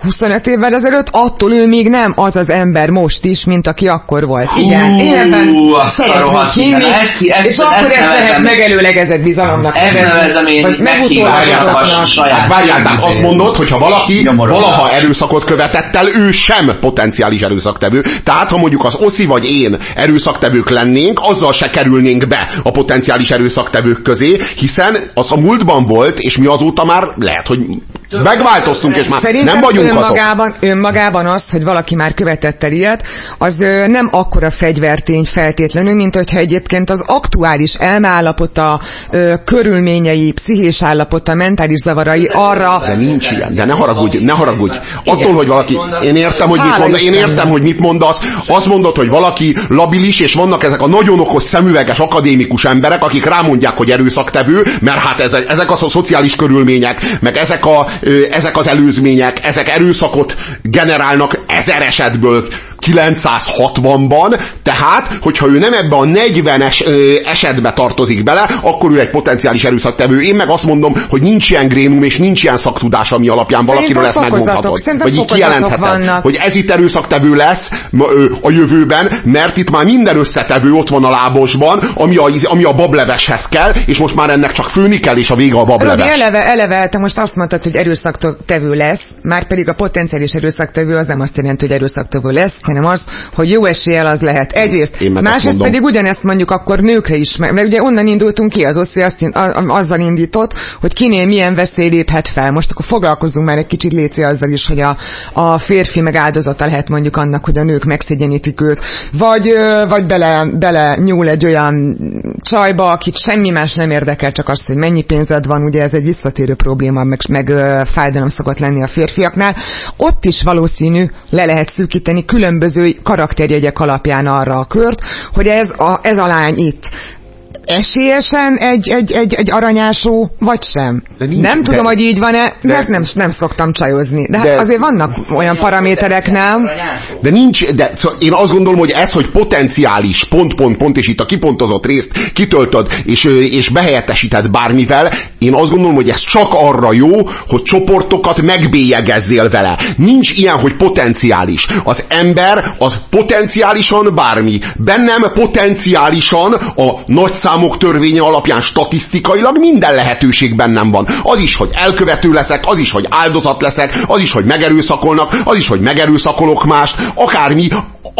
25 évvel ezelőtt, attól ő még nem az az ember most is, mint aki akkor volt. Igen, Hú, ebben szeretnék hinni. Ezt- és akkor ezt ezt lehet megelőlegezett bizalomnak Ezt nevezem én meghívásnak a saját Hát várjál, tehát azt mondod, hogy ha valaki valaha erőszakot követett el, ő sem potenciális erőszaktevő. Tehát, ha mondjuk az Oszi vagy én erőszaktevők lennénk, azzal se kerülnénk be a potenciális erőszaktevők közé, hiszen az a múltban volt, és mi azóta már lehet, hogy megváltoztunk, és már Szerintem nem vagyunk azok. önmagában, önmagában az, hogy valaki már követett el ilyet, az nem akkora fegyvertény feltétlenül, mint hogyha egyébként az aktuális elmeállapota, körülményei, pszichés állapota, mentális zavarai arra De nincs ilyen, de ne haragudj, ne haragudj. Attól, hogy valaki, én értem, hogy mit mondasz, én értem, hogy mit mondasz, azt mondod, hogy valaki labilis, és vannak ezek a nagyon okos szemüveges akadémikus emberek, akik rámondják, hogy erőszaktevő, mert hát ezek, ezek a szociális körülmények, meg ezek, a, ezek az előzmények, ezek erőszakot generálnak ezer esetből 960-ban, tehát, hogyha ő nem ebbe a 40-es ö, esetbe tartozik bele, akkor ő egy potenciális erőszaktevő. Én meg azt mondom, hogy nincs ilyen grénum és nincs ilyen szaktudás, ami alapján valakiről ezt megmondhatod. Vagy így kijelentheted, vannak. hogy ez itt erőszaktevő lesz a jövőben, mert itt már minden összetevő ott van a lábosban, ami a, ami a bableveshez kell, és most már ennek csak főni kell, és a vége a Robi, bableves. eleve, eleve, te most azt mondtad, hogy erőszaktevő lesz, már pedig a potenciális erőszaktevő az nem azt jelenti, hogy erőszaktevő lesz, hanem az, hogy jó eséllyel az lehet. Egyrészt, másrészt pedig ugyanezt mondjuk akkor nőkre is, mert mert ugye onnan indultunk ki, az Oszi azt, azzal indított, hogy kinél milyen veszély léphet fel. Most akkor foglalkozzunk már egy kicsit léci azzal is, hogy a, a férfi meg áldozata lehet mondjuk annak, hogy a nők megszégyenítik őt, vagy, vagy bele, bele nyúl egy olyan csajba, akit semmi más nem érdekel, csak az, hogy mennyi pénzed van, ugye ez egy visszatérő probléma, meg, meg fájdalom szokott lenni a férfiaknál. Ott is valószínű le lehet szűkíteni különböző karakterjegyek alapján arra a kört, hogy ez a, ez a lány itt esélyesen egy, egy, egy, egy aranyásó, vagy sem. Nincs- nem tudom, de- hogy így van-e, de- mert nem, nem szoktam csajozni. De, De- hát azért vannak olyan paraméterek, nem? De nincs, de szóval én azt gondolom, hogy ez, hogy potenciális, pont, pont, pont, és itt a kipontozott részt kitöltöd, és, és behelyettesíted bármivel, én azt gondolom, hogy ez csak arra jó, hogy csoportokat megbélyegezzél vele. Nincs ilyen, hogy potenciális. Az ember az potenciálisan bármi. Bennem potenciálisan a nagyszámok törvénye alapján statisztikailag minden lehetőség bennem van. Az is, hogy elkövető leszek, az is, hogy áldozat leszek, az is, hogy megerőszakolnak, az is, hogy megerőszakolok mást, akármi,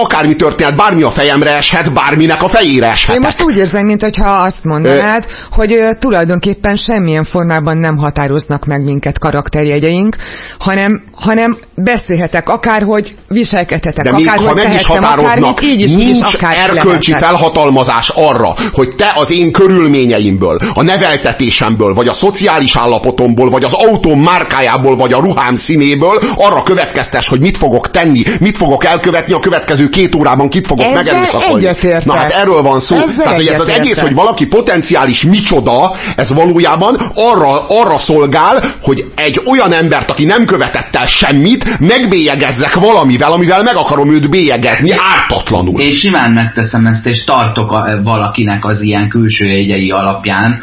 akármi történet, bármi a fejemre eshet, bárminek a fejére eshet. Én most úgy érzem, mintha azt mondanád, hogy ö, tulajdonképpen semmilyen formában nem határoznak meg minket karakterjegyeink, hanem, hanem beszélhetek akárhogy, viselkedhetek De még akárhogy, ha meg is határoznak, így is, így is nincs akár erkölcsi lehetek. felhatalmazás arra, hogy te az én körülményeimből, a neveltetésemből, vagy a szociális állapotomból, vagy az autóm márkájából, vagy a ruhám színéből arra következtes, hogy mit fogok tenni, mit fogok elkövetni a következő két órában, kit fogok Ezzel megerőszakolni. egyetértek. Na hát erről van szó. Ezzel Tehát, hogy ez az egész, hogy valaki potenciális micsoda, ez valójában arra, arra szolgál, hogy egy olyan embert, aki nem követett el semmit, megbélyegezzek valamivel, amivel meg akarom őt bélyegezni ártatlanul. Én simán megteszem ezt, és tartok a, valakinek az ilyen külső jegyei alapján,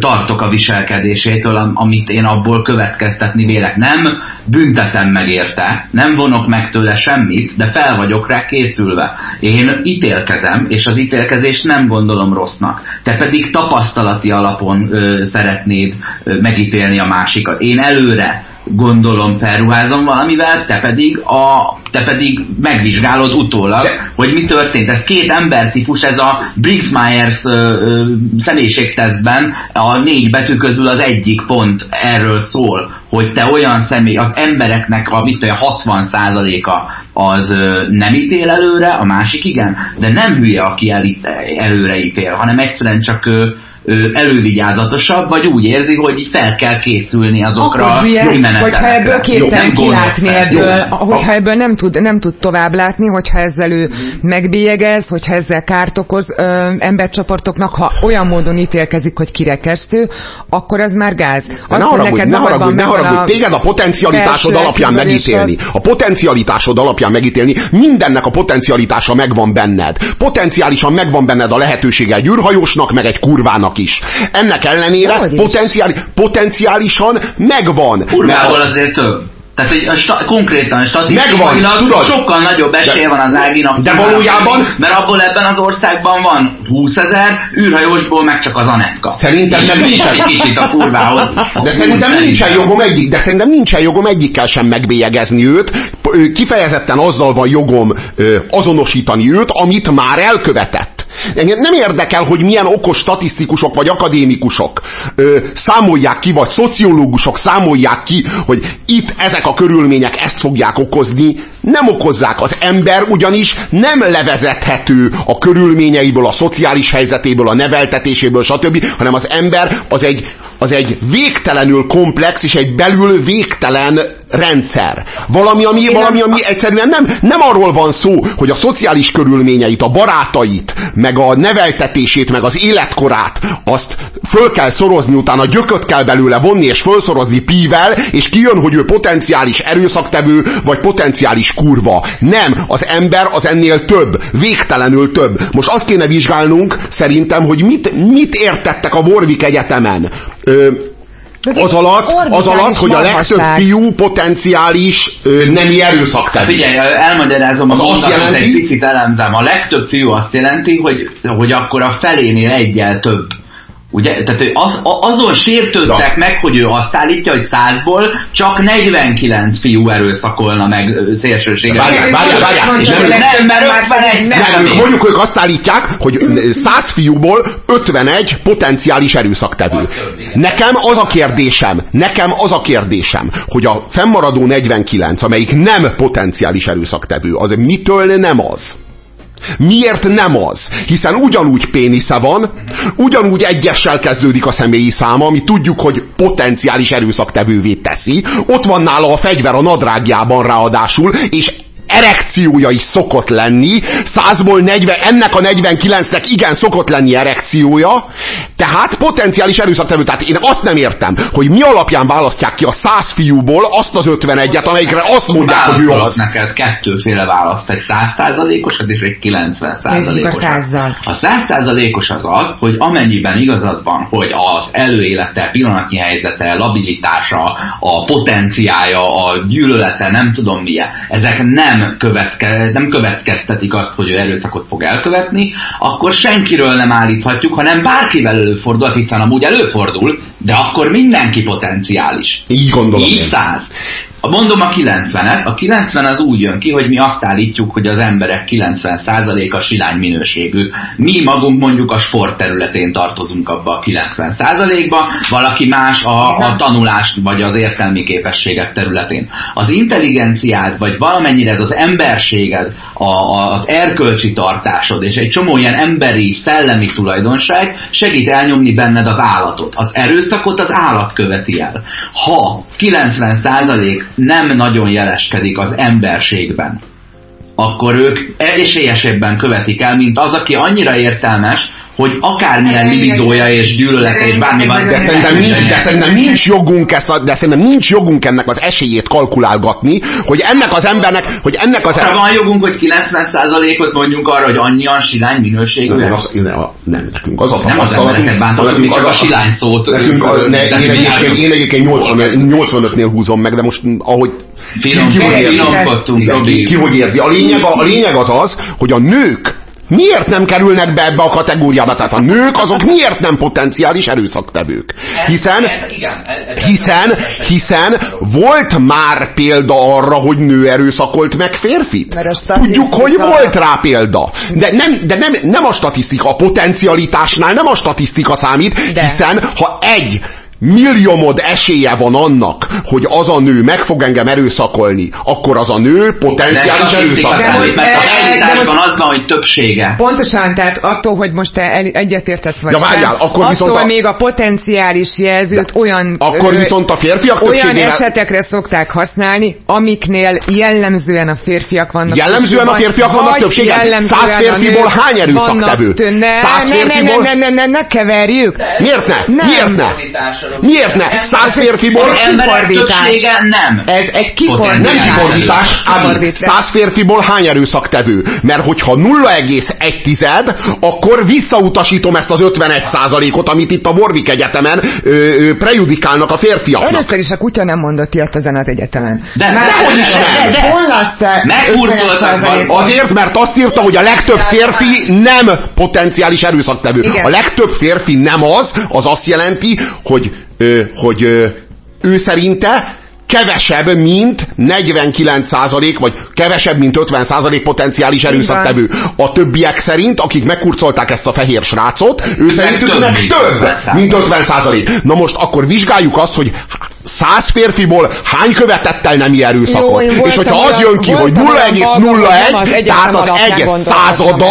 tartok a viselkedésétől, am- amit én abból következtetni vélek. Nem büntetem meg érte, nem vonok meg tőle semmit, de fel vagyok rá készülve. Én ítélkezem, és az ítélkezést nem gondolom rossznak. Te pedig tapasztalati alapon ö, szeretnéd ö, megítélni a másikat. Én előre gondolom felruházom valamivel, te pedig, a, te pedig megvizsgálod utólag, De... hogy mi történt. Ez két embertípus, ez a Briggs-Myers személyiségtesztben a négy betű közül az egyik pont erről szól, hogy te olyan személy, az embereknek a mit olyan 60%-a az ö, nem ítél előre, a másik igen, de nem hülye, aki el, előre ítél, hanem egyszerűen csak ö, elővigyázatosabb, vagy úgy érzi, hogy így fel kell készülni azokra a menetelekre. Hogyha ebből képtelen kilátni ebből, jó. hogyha ebből nem tud, nem tud tovább látni, hogyha ezzel ő megbélyegez, hogyha ezzel kárt okoz ö, embercsoportoknak, ha olyan módon ítélkezik, hogy kirekesztő, akkor az már gáz. Az, ne haragudj, ne haragudj, ne haragudj, téged a potencialitásod alapján megítélni. A potencialitásod alapján megítélni, mindennek a potencialitása megvan benned. Potenciálisan megvan benned a lehetősége egy űrhajósnak, meg egy kurvának is. Ennek ellenére potenciális, potenciálisan megvan. Kurvából azért több. Tehát, hogy a sta- konkrétan statisztikailag sokkal nagyobb esélye van az Áginak. De valójában... Mert abból ebben az országban van 20 ezer, űrhajósból meg csak az Anekka. Szerintem nem nincsen. egy kicsit a kurvához. De szerintem nincsen jogom egyik, de szerintem nincsen jogom egyikkel sem megbélyegezni őt. Kifejezetten azzal van jogom azonosítani őt, amit már elkövetett. Engem nem érdekel, hogy milyen okos statisztikusok vagy akadémikusok ö, számolják ki, vagy szociológusok számolják ki, hogy itt ezek a körülmények ezt fogják okozni. Nem okozzák. Az ember ugyanis nem levezethető a körülményeiből, a szociális helyzetéből, a neveltetéséből, stb., hanem az ember az egy, az egy végtelenül komplex és egy belül végtelen rendszer. Valami, ami, valami, ami egyszerűen nem, nem arról van szó, hogy a szociális körülményeit, a barátait, meg a neveltetését, meg az életkorát, azt föl kell szorozni, utána gyököt kell belőle vonni és fölszorozni pível, és kijön, hogy ő potenciális erőszaktevő, vagy potenciális kurva. Nem, az ember az ennél több, végtelenül több. Most azt kéne vizsgálnunk, szerintem, hogy mit, mit értettek a Warwick Egyetemen. Ö, az alatt, az alatt, hogy a legtöbb fiú potenciális ö, nemi erőszaktevő. Figyelj, elmagyarázom az, az azt jelenti, egy picit elemzem. A legtöbb fiú azt jelenti, hogy, hogy akkor a felénél egyel több Ugye? Tehát az, azon sértődtek ja. meg, hogy ő azt állítja, hogy százból csak 49 fiú erőszakolna meg szélsőséget. Várjál, várjál, várjál. És nem, nem, mert 51 nem. nem, nem mondjuk ők azt állítják, hogy 100 fiúból 51 potenciális erőszaktevő. Nekem az a kérdésem, nekem az a kérdésem, hogy a fennmaradó 49, amelyik nem potenciális erőszaktevő, az mitől nem az? Miért nem az? Hiszen ugyanúgy pénisze van, ugyanúgy egyessel kezdődik a személyi száma, ami tudjuk, hogy potenciális erőszaktevővé teszi, ott van nála a fegyver a nadrágjában ráadásul, és erekciója is szokott lenni, 100-ból 40, ennek a 49-nek igen szokott lenni erekciója, tehát potenciális erőszaktevő. Tehát én azt nem értem, hogy mi alapján választják ki a 100 fiúból azt az 51-et, amelyikre azt mondják, hogy ő az. neked kettőféle választ, egy 100%-osat és egy 90%-osat. A 100%-os az az, hogy amennyiben igazad van, hogy az előélete, pillanatnyi helyzete, labilitása, a potenciája, a gyűlölete, nem tudom milyen, ezek nem nem, követke, nem következtetik azt, hogy ő erőszakot fog elkövetni, akkor senkiről nem állíthatjuk, hanem bárkivel előfordul, hiszen amúgy előfordul, de akkor mindenki potenciális. Így gondolom. Így száz. Mondom a 90-et, a 90 az úgy jön ki, hogy mi azt állítjuk, hogy az emberek 90%-a silány minőségű. Mi magunk mondjuk a sport területén tartozunk abba a 90%-ba, valaki más a, a tanulás vagy az értelmi képességek területén. Az intelligenciád, vagy valamennyire ez az emberséged, a, az erkölcsi tartásod, és egy csomó ilyen emberi, szellemi tulajdonság segít elnyomni benned az állatot. Az erőszakot az állat követi el. Ha 90% nem nagyon jeleskedik az emberségben, akkor ők esélyesebben követik el, mint az, aki annyira értelmes, hogy akármilyen libidója és gyűlölete és bármi van. De szerintem, nincs, de szerintem nincs jogunk ezt, de szerintem nincs jogunk ennek az esélyét kalkulálgatni, hogy ennek az embernek, hogy ennek az embernek... van jogunk, hogy 90%-ot mondjunk arra, hogy annyian silány minőségű. Nem, az, nem, nem, nekünk az a Nem az embereket bántatok, az a silány szót. Nekünk, a, ne, én, egyébként, én egyébként 85-nél húzom meg, de most ahogy Finom, ki, ki, hogy érzi, ki, ki hogy érzi. A lényeg, a, a lényeg az az, hogy a nők Miért nem kerülnek be ebbe a kategóriába? Tehát a nők azok miért nem potenciális erőszaktevők? Hiszen, hiszen, hiszen volt már példa arra, hogy nő erőszakolt meg férfit. Tudjuk, hogy volt rá példa. De nem, de nem, nem a statisztika, a potencialitásnál nem a statisztika számít, hiszen ha egy milliomod esélye van annak, hogy az a nő meg fog engem erőszakolni, akkor az a nő potenciális erőszakolni. Mert a helyzításban az van, hogy többsége. Pontosan, tehát attól, hogy most te egyetértesz vagy ja, várjál, sem, akkor attól a... még a potenciális jelzőt de, olyan akkor ö, viszont a férfiak olyan esetekre szokták használni, amiknél jellemzően a férfiak vannak. Jellemzően a férfiak vannak többségen? Száz férfiból hány erőszaktevő? Ne, ne, ne, ne, ne, ne, ne keverjük. Miért ne? Miért ne? Miért ne? Száz férfiból többsége nem. Ez egy kifordítás. Nem kifordítás, száz férfiból hány erőszaktevő? Mert hogyha 0,1 akkor visszautasítom ezt az 51 ot amit itt a Warwick Egyetemen ö, ö, prejudikálnak a férfiaknak. Először is a kutya nem mondott ilyet a zenát egyetemen. De, de, hogy is nem? De, hol láttál? Azért, mert azt írta, hogy a legtöbb férfi nem potenciális erőszaktevő. A legtöbb férfi nem az, az azt jelenti, hogy hogy ő szerinte kevesebb, mint 49% vagy kevesebb, mint 50% potenciális erőszaktevő. A többiek szerint, akik megkurcolták ezt a fehér srácot, ő szerintük meg több, mint 50%. Na most akkor vizsgáljuk azt, hogy 100 férfiból hány követett el nemi erőszakot? Jó, és hogyha az jön ki, hogy 0,01, tehát az egy százada,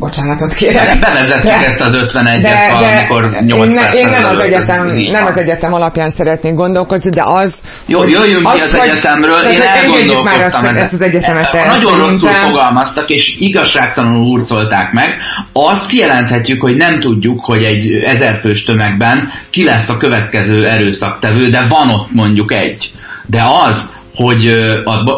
Bocsánatot kérek. Bevezettük de, ezt az 51-et valamikor 8 én, ne, én nem az, egyetem, nem az egyetem alapján szeretnék gondolkozni, de az... Jó, jöjjünk ki az, az egyetemről, én elgondolkodtam ezt, ezt az egyetemet el, Nagyon rosszul fogalmaztak, és igazságtalanul hurcolták meg. Azt kijelenthetjük, hogy nem tudjuk, hogy egy ezerfős tömegben ki lesz a következő erőszaktevő, de van ott mondjuk egy. De az, hogy,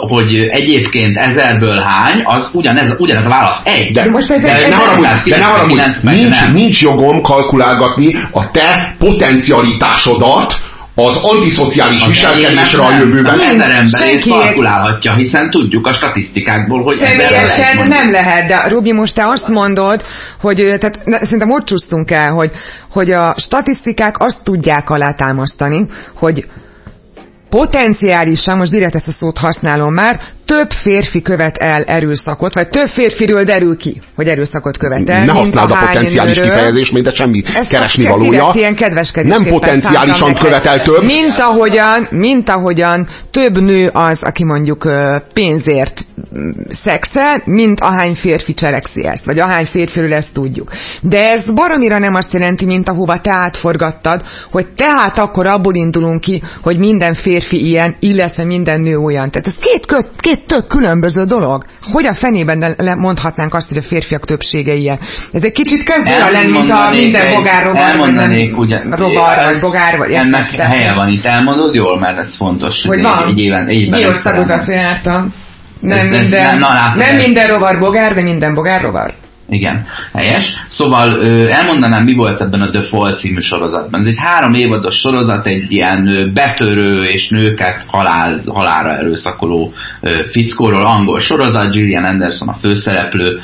hogy egyébként ezerből hány, az ugyanez, ugyanez a válasz. Egy. De, most ez de, egy, ne haragudj, de ne haragudj, nincs, nincs jogom kalkulálgatni a te potencialitásodat, az antiszociális viselkedésre a jövőben. Ezer ember kalkulálhatja, hiszen tudjuk a statisztikákból, hogy Személyesen nem lehet, de Robi, most te azt mondod, hogy tehát, szerintem ott csúsztunk el, hogy, hogy a statisztikák azt tudják alátámasztani, hogy potenciálisan, most direkt ezt a szót használom már, több férfi követ el erőszakot, vagy több férfiről derül ki, hogy erőszakot követ el. Ne használd a, a potenciális nőről. kifejezést, mint a semmi Ezt keresni valója. Ilyen Nem potenciálisan követel több. Mint ahogyan, mint ahogyan több nő az, aki mondjuk pénzért szexel, mint ahány férfi cselekszi ezt, vagy ahány férfiről ezt tudjuk. De ez baromira nem azt jelenti, mint ahova te átforgattad, hogy tehát akkor abból indulunk ki, hogy minden férfi ilyen, illetve minden nő olyan. Tehát ez két, köt, két tök különböző dolog. Hogy a fenében mondhatnánk azt, hogy a férfiak többsége ilyen? Ez egy kicsit kezd lenni, mint a minden bogár rovar, elmondanék, ugye, rovar, vagy bogár, vagy Ennek helye van itt, elmondod jól, mert ez fontos. Hogy van? Egy éven, egy éven jártam. Nem, ez, minden, ez, na, na, nem minden rovar bogár, de minden bogár rovar. Igen, helyes. Szóval elmondanám, mi volt ebben a The Fall című sorozatban. Ez egy három évados sorozat, egy ilyen betörő és nőket halál, halára erőszakoló fickóról, angol sorozat, Gillian Anderson a főszereplő,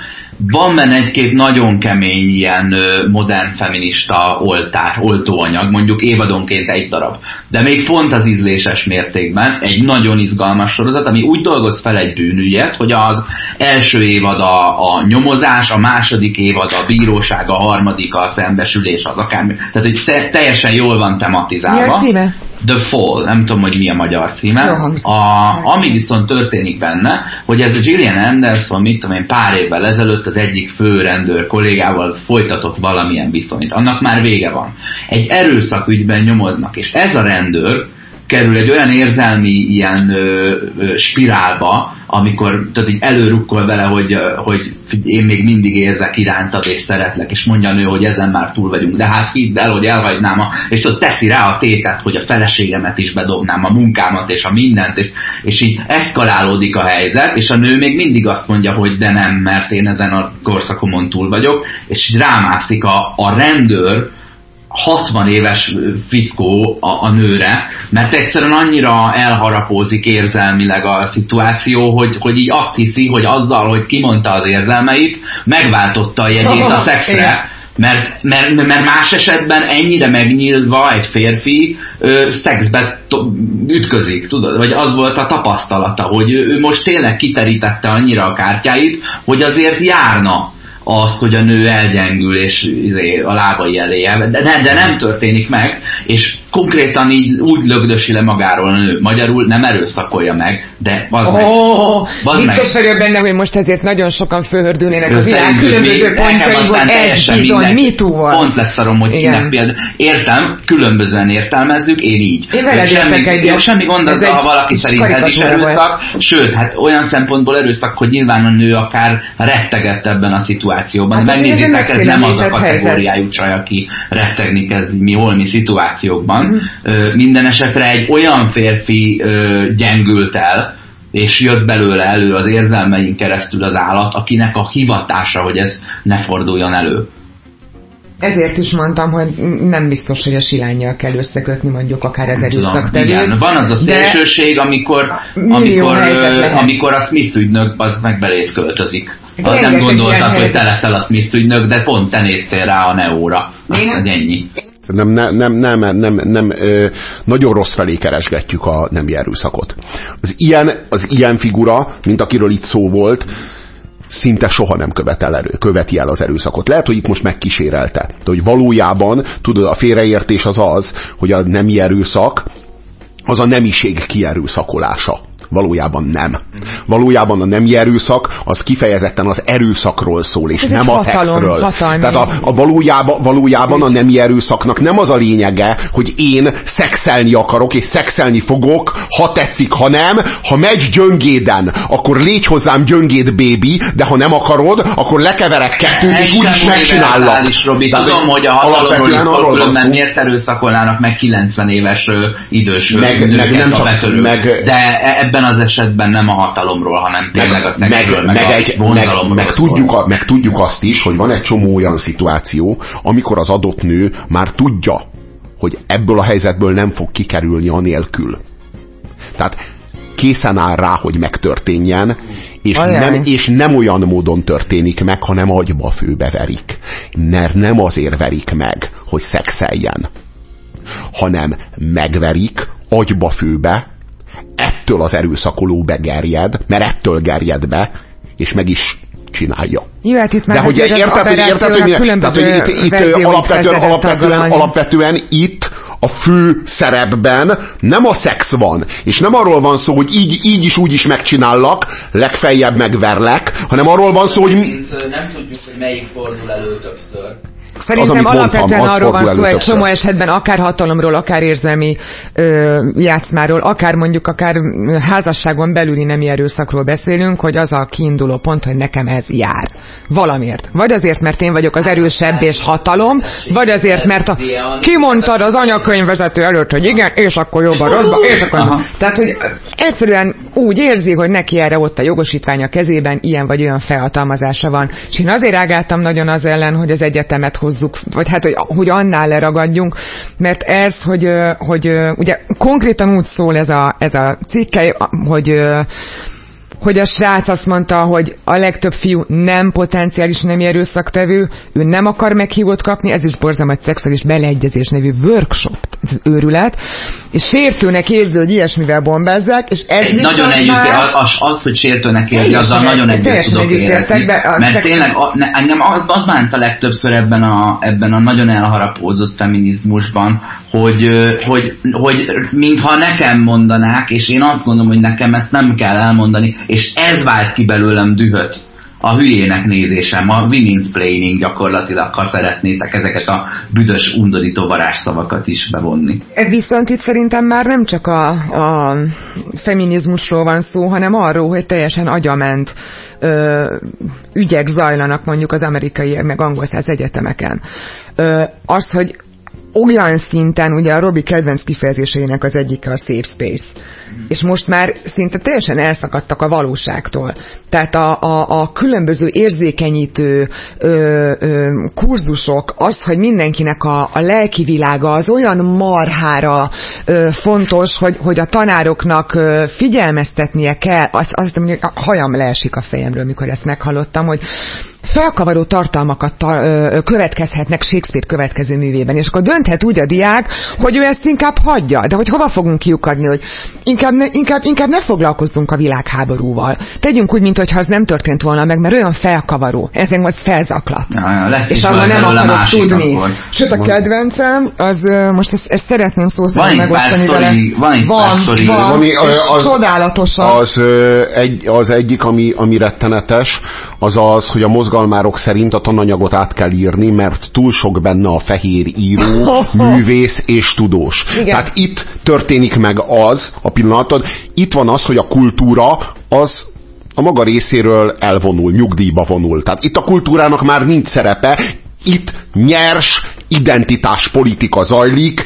van benne egy-két nagyon kemény ilyen modern feminista oltár, oltóanyag, mondjuk évadonként egy darab. De még pont az ízléses mértékben egy nagyon izgalmas sorozat, ami úgy dolgoz fel egy bűnügyet, hogy az első évad a, a nyomozás, a második évad a bíróság, a harmadik a szembesülés, az akármi. Tehát egy te, teljesen jól van tematizálva. Mi a címe? The Fall, nem tudom, hogy mi a magyar címe. A, ami viszont történik benne, hogy ez a Gillian Anderson, mit tudom én, pár évvel ezelőtt az egyik fő rendőr kollégával folytatott valamilyen viszonyt. Annak már vége van. Egy erőszakügyben nyomoznak, és ez a rendőr kerül egy olyan érzelmi ilyen ö, ö, spirálba, amikor tudod, így előrukkol vele, hogy, hogy én még mindig érzek irántad és szeretlek, és mondja a nő, hogy ezen már túl vagyunk, de hát hidd el, hogy elhagynám, a, és ott teszi rá a tétet, hogy a feleségemet is bedobnám, a munkámat és a mindent, és, és így eszkalálódik a helyzet, és a nő még mindig azt mondja, hogy de nem, mert én ezen a korszakomon túl vagyok, és így rámászik a, a rendőr, 60 éves fickó a, a nőre, mert egyszerűen annyira elharapózik érzelmileg a szituáció, hogy, hogy így azt hiszi, hogy azzal, hogy kimondta az érzelmeit, megváltotta a jegyét a szexre, mert, mert, mert más esetben ennyire megnyílva egy férfi ö, szexbe to- ütközik, tudod? Vagy az volt a tapasztalata, hogy ő, ő most tényleg kiterítette annyira a kártyáit, hogy azért járna az, hogy a nő elgyengül és izé, a lábai elé de, de, de nem történik meg, és konkrétan így úgy lögdösi le magáról a nő. Magyarul nem erőszakolja meg, de az oh, meg. biztos meg. vagyok benne, hogy most ezért nagyon sokan fölhördülnének a világ különböző pontjaiból. Ez bizony, mit volt. Pont lesz arról, hogy kinek például. Értem, különbözően értelmezzük, én így. Én veled semmi, jó, semmi gond az, ha valaki szerint ez is erőszak. Sőt, hát olyan szempontból erőszak, hogy nyilván a nő akár rettegett ebben a szituációban. Hát, Megnézitek, ez nem az a kategóriájú csaj, aki rettegni kezd mi holmi szituációkban. Ö, minden esetre egy olyan férfi ö, gyengült el, és jött belőle elő az érzelmeink keresztül az állat, akinek a hivatása, hogy ez ne forduljon elő. Ezért is mondtam, hogy nem biztos, hogy a silányjal kell összekötni mondjuk akár az erőszaktevőt. Igen, van az a szélsőség, amikor, amikor, amikor a Smith ügynök az meg belét költözik. Az nem gondoltad, hogy te leszel a Smith ügynök, de pont te néztél rá a Neóra. Azt, ennyi. Nem, nem, nem, nem, nem, nem ö, nagyon rossz felé keresgetjük a nemi erőszakot. Az ilyen, az ilyen figura, mint akiről itt szó volt, szinte soha nem követel erő, követi el az erőszakot. Lehet, hogy itt most megkísérelte. De hogy valójában, tudod, a félreértés az az, hogy a nemi erőszak az a nemiség kierőszakolása. Valójában nem. Valójában a nem erőszak az kifejezetten az erőszakról szól, és Ez nem a hatalom, szexről. Hatalmi. Tehát a, a valójában, valójában a nem erőszaknak nem az a lényege, hogy én szexelni akarok, és szexelni fogok, ha tetszik, ha nem. Ha megy gyöngéden, akkor légy hozzám gyöngéd, bébi, de ha nem akarod, akkor lekeverek kettőt, és úgy is megcsinállak. Is, Robi. Tudom, hogy a hatalomról is szól, különben miért erőszakolnának meg 90 éves idős meg, meg nem csak, meg, de e- ebben ebben az esetben nem a hatalomról, hanem tényleg a szexről, meg, meg, meg, egy, meg, meg, tudjuk a, meg tudjuk azt is, hogy van egy csomó olyan szituáció, amikor az adott nő már tudja, hogy ebből a helyzetből nem fog kikerülni anélkül. Tehát készen áll rá, hogy megtörténjen, és nem, és nem olyan módon történik meg, hanem agyba főbe verik. Mert nem azért verik meg, hogy szexeljen, hanem megverik agyba főbe, ettől az erőszakoló begerjed, mert ettől gerjed be, és meg is csinálja. Jó, hát itt már De hogy érted, hogy, érted, hogy, tehát, hogy itt, itt alapvetően, alapvetően, alapvetően itt a fő szerepben nem a szex van, és nem arról van szó, hogy így, így is úgy is megcsinállak, legfeljebb megverlek, hanem arról van szó, hogy... Nem tudjuk, hogy melyik fordul elő többször. Szerintem az, alapvetően mondtam, arról van szó egy csomó esetben, akár hatalomról, akár érzelmi ö, játszmáról, akár mondjuk akár házasságon belüli nemi erőszakról beszélünk, hogy az a kiinduló pont, hogy nekem ez jár. Valamiért. Vagy azért, mert én vagyok az erősebb és hatalom, vagy azért, mert a, kimondtad az anyakönyvvezető előtt, hogy igen, és akkor jobban rosszba, és akkor... Aha. Tehát, hogy egyszerűen úgy érzi, hogy neki erre ott a jogosítvány a kezében, ilyen vagy olyan felhatalmazása van. És én azért ágáltam nagyon az ellen, hogy az egyetemet hozzuk, vagy hát, hogy, hogy annál leragadjunk, mert ez, hogy, hogy ugye konkrétan úgy szól ez a, ez a cikke, hogy hogy a srác azt mondta, hogy a legtöbb fiú nem potenciális nemi erőszaktevő, ő nem akar meghívót kapni, ez is borzalmat szexuális beleegyezés nevű workshop, ez őrület, és sértőnek érzi, hogy ilyesmivel bombázzák, és ez nagyon együtt, már... az, az, hogy sértőnek érzi, azzal nagyon együtt tudok érezni. Mert szex... tényleg a, ne, engem az, az bánt a legtöbbször ebben a, ebben a nagyon elharapózott feminizmusban, hogy, hogy, hogy mintha nekem mondanák, és én azt gondolom, hogy nekem ezt nem kell elmondani, és ez vált ki belőlem dühöt a hülyének nézésem, a women's planning gyakorlatilag, ha szeretnétek ezeket a büdös, undorító varázsszavakat is bevonni. E viszont itt szerintem már nem csak a, a feminizmusról van szó, hanem arról, hogy teljesen agyament ö, ügyek zajlanak mondjuk az amerikai, meg angol száz egyetemeken. Ö, az, hogy olyan szinten, ugye a Robi kedvenc kifejezéseinek az egyik a safe space. Mm. És most már szinte teljesen elszakadtak a valóságtól. Tehát a, a, a különböző érzékenyítő ö, ö, kurzusok, az, hogy mindenkinek a, a lelki világa az olyan marhára ö, fontos, hogy, hogy a tanároknak ö, figyelmeztetnie kell, azt, azt mondjuk, a hajam leesik a fejemről, mikor ezt meghallottam, hogy felkavaró tartalmakat ta, ö, következhetnek Shakespeare következő művében, és akkor dönthet úgy a diák, hogy ő ezt inkább hagyja, de hogy hova fogunk kiukadni, hogy inkább ne, inkább, inkább ne foglalkozzunk a világháborúval. Tegyünk úgy, mintha az nem történt volna meg, mert olyan felkavaró, ez most felzaklat. Ja, ja, lesz és arra nem akarok tudni. Akkor. Sőt, a kedvencem, az most ezt, ezt szeretném szó szerint megosztani vele. Van egy van, sztori. van, Ami, az, csodálatosan. Az, egy, az egyik, ami, ami rettenetes, az az, hogy a mozgalmárok szerint a tananyagot át kell írni, mert túl sok benne a fehér író, művész és tudós. Igen. Tehát itt történik meg az a pillanatod, itt van az, hogy a kultúra az a maga részéről elvonul, nyugdíjba vonul. Tehát itt a kultúrának már nincs szerepe, itt nyers identitáspolitika zajlik,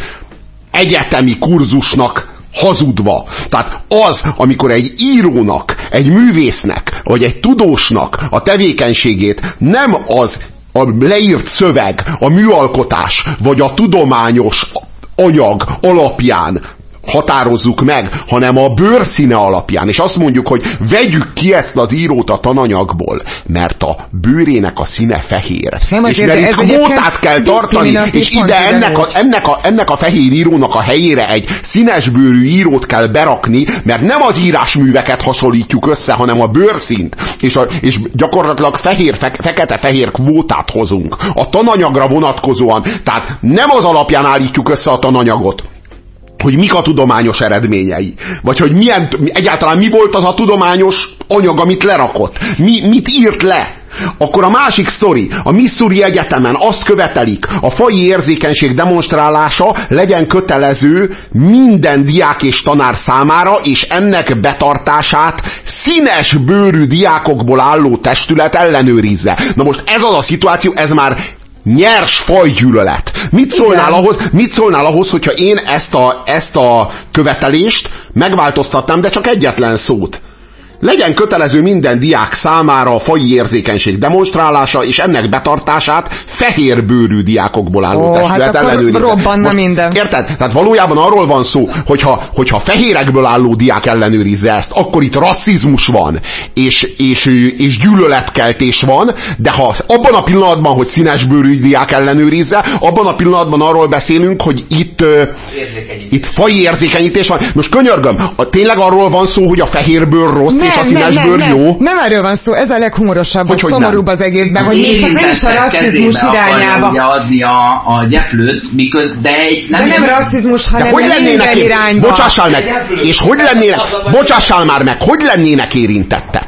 egyetemi kurzusnak hazudva. Tehát az, amikor egy írónak, egy művésznek, vagy egy tudósnak a tevékenységét nem az a leírt szöveg, a műalkotás, vagy a tudományos anyag alapján határozzuk meg, hanem a bőrszíne alapján. És azt mondjuk, hogy vegyük ki ezt az írót a tananyagból, mert a bőrének a színe fehér. Nem, és mert itt kvótát kell tartani, és ide ennek a, ennek, a, ennek a fehér írónak a helyére egy színesbőrű írót kell berakni, mert nem az írásműveket hasonlítjuk össze, hanem a bőrszínt, és, a, és gyakorlatilag fehér, fe, fekete-fehér kvótát hozunk a tananyagra vonatkozóan, tehát nem az alapján állítjuk össze a tananyagot, hogy mik a tudományos eredményei. Vagy hogy milyen, egyáltalán mi volt az a tudományos anyag, amit lerakott. Mi, mit írt le. Akkor a másik sztori, a Missouri Egyetemen azt követelik, a fai érzékenység demonstrálása legyen kötelező minden diák és tanár számára, és ennek betartását színes bőrű diákokból álló testület ellenőrizze. Na most ez az a szituáció, ez már nyers fajgyűlölet. Mit szólnál ahhoz, mit szólnál ahhoz, hogyha én ezt a, ezt a követelést megváltoztatnám, de csak egyetlen szót? Legyen kötelező minden diák számára a faji érzékenység demonstrálása, és ennek betartását fehérbőrű diákokból álló Ó, testület hát akkor ellenőrizze. robbanna Most minden. Érted? Tehát valójában arról van szó, hogyha, hogyha fehérekből álló diák ellenőrizze ezt, akkor itt rasszizmus van, és, és, és gyűlöletkeltés van, de ha abban a pillanatban, hogy színesbőrű diák ellenőrizze, abban a pillanatban arról beszélünk, hogy itt, itt faji érzékenyítés van. Most könyörgöm, a, tényleg arról van szó, hogy a fehérbőr rossz, a színesbőr nem, jó? nem, nem erről van szó, ez a leghumorosabb, Hogy, hogy, szomorúbb nem? az egészben, hogy még csak nem is a rasszizmus irányába. ugye adni a, a gyeplőt, miköz, de egy... De nem rasszizmus, De hanem hogy lennének irányba. Bocsássál meg! És hogy lennének... Bocsássál már meg! Hogy lennének érintettek?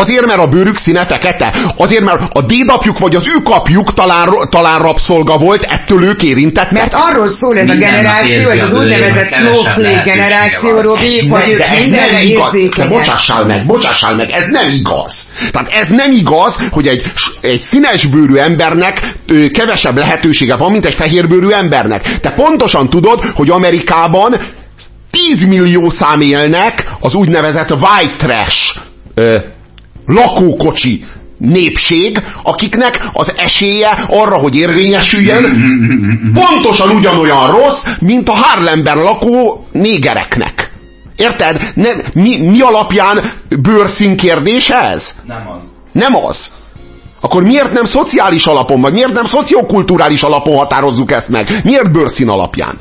Azért, mert a bőrük színe fekete? Azért, mert a dédapjuk vagy az ő kapjuk talán, talán rabszolga volt, ettől ők érintettek? Mert arról szól ez a Minden nap generáció, ez a az úgynevezett snowflake lehetősége generáció, van. Robi, hogy de, ők mindenre érzékenyek. bocsássál meg, bocsássál meg, ez nem igaz. Tehát ez nem igaz, hogy egy, egy színesbőrű embernek ö, kevesebb lehetősége van, mint egy fehérbőrű embernek. Te pontosan tudod, hogy Amerikában 10 millió szám élnek az úgynevezett white trash ö, lakókocsi népség, akiknek az esélye arra, hogy érvényesüljön, pontosan ugyanolyan rossz, mint a Harlemben lakó négereknek. Érted? Ne, mi, mi alapján bőrszín kérdés ez? Nem az. Nem az. Akkor miért nem szociális alapon, vagy miért nem szociokulturális alapon határozzuk ezt meg? Miért bőrszín alapján?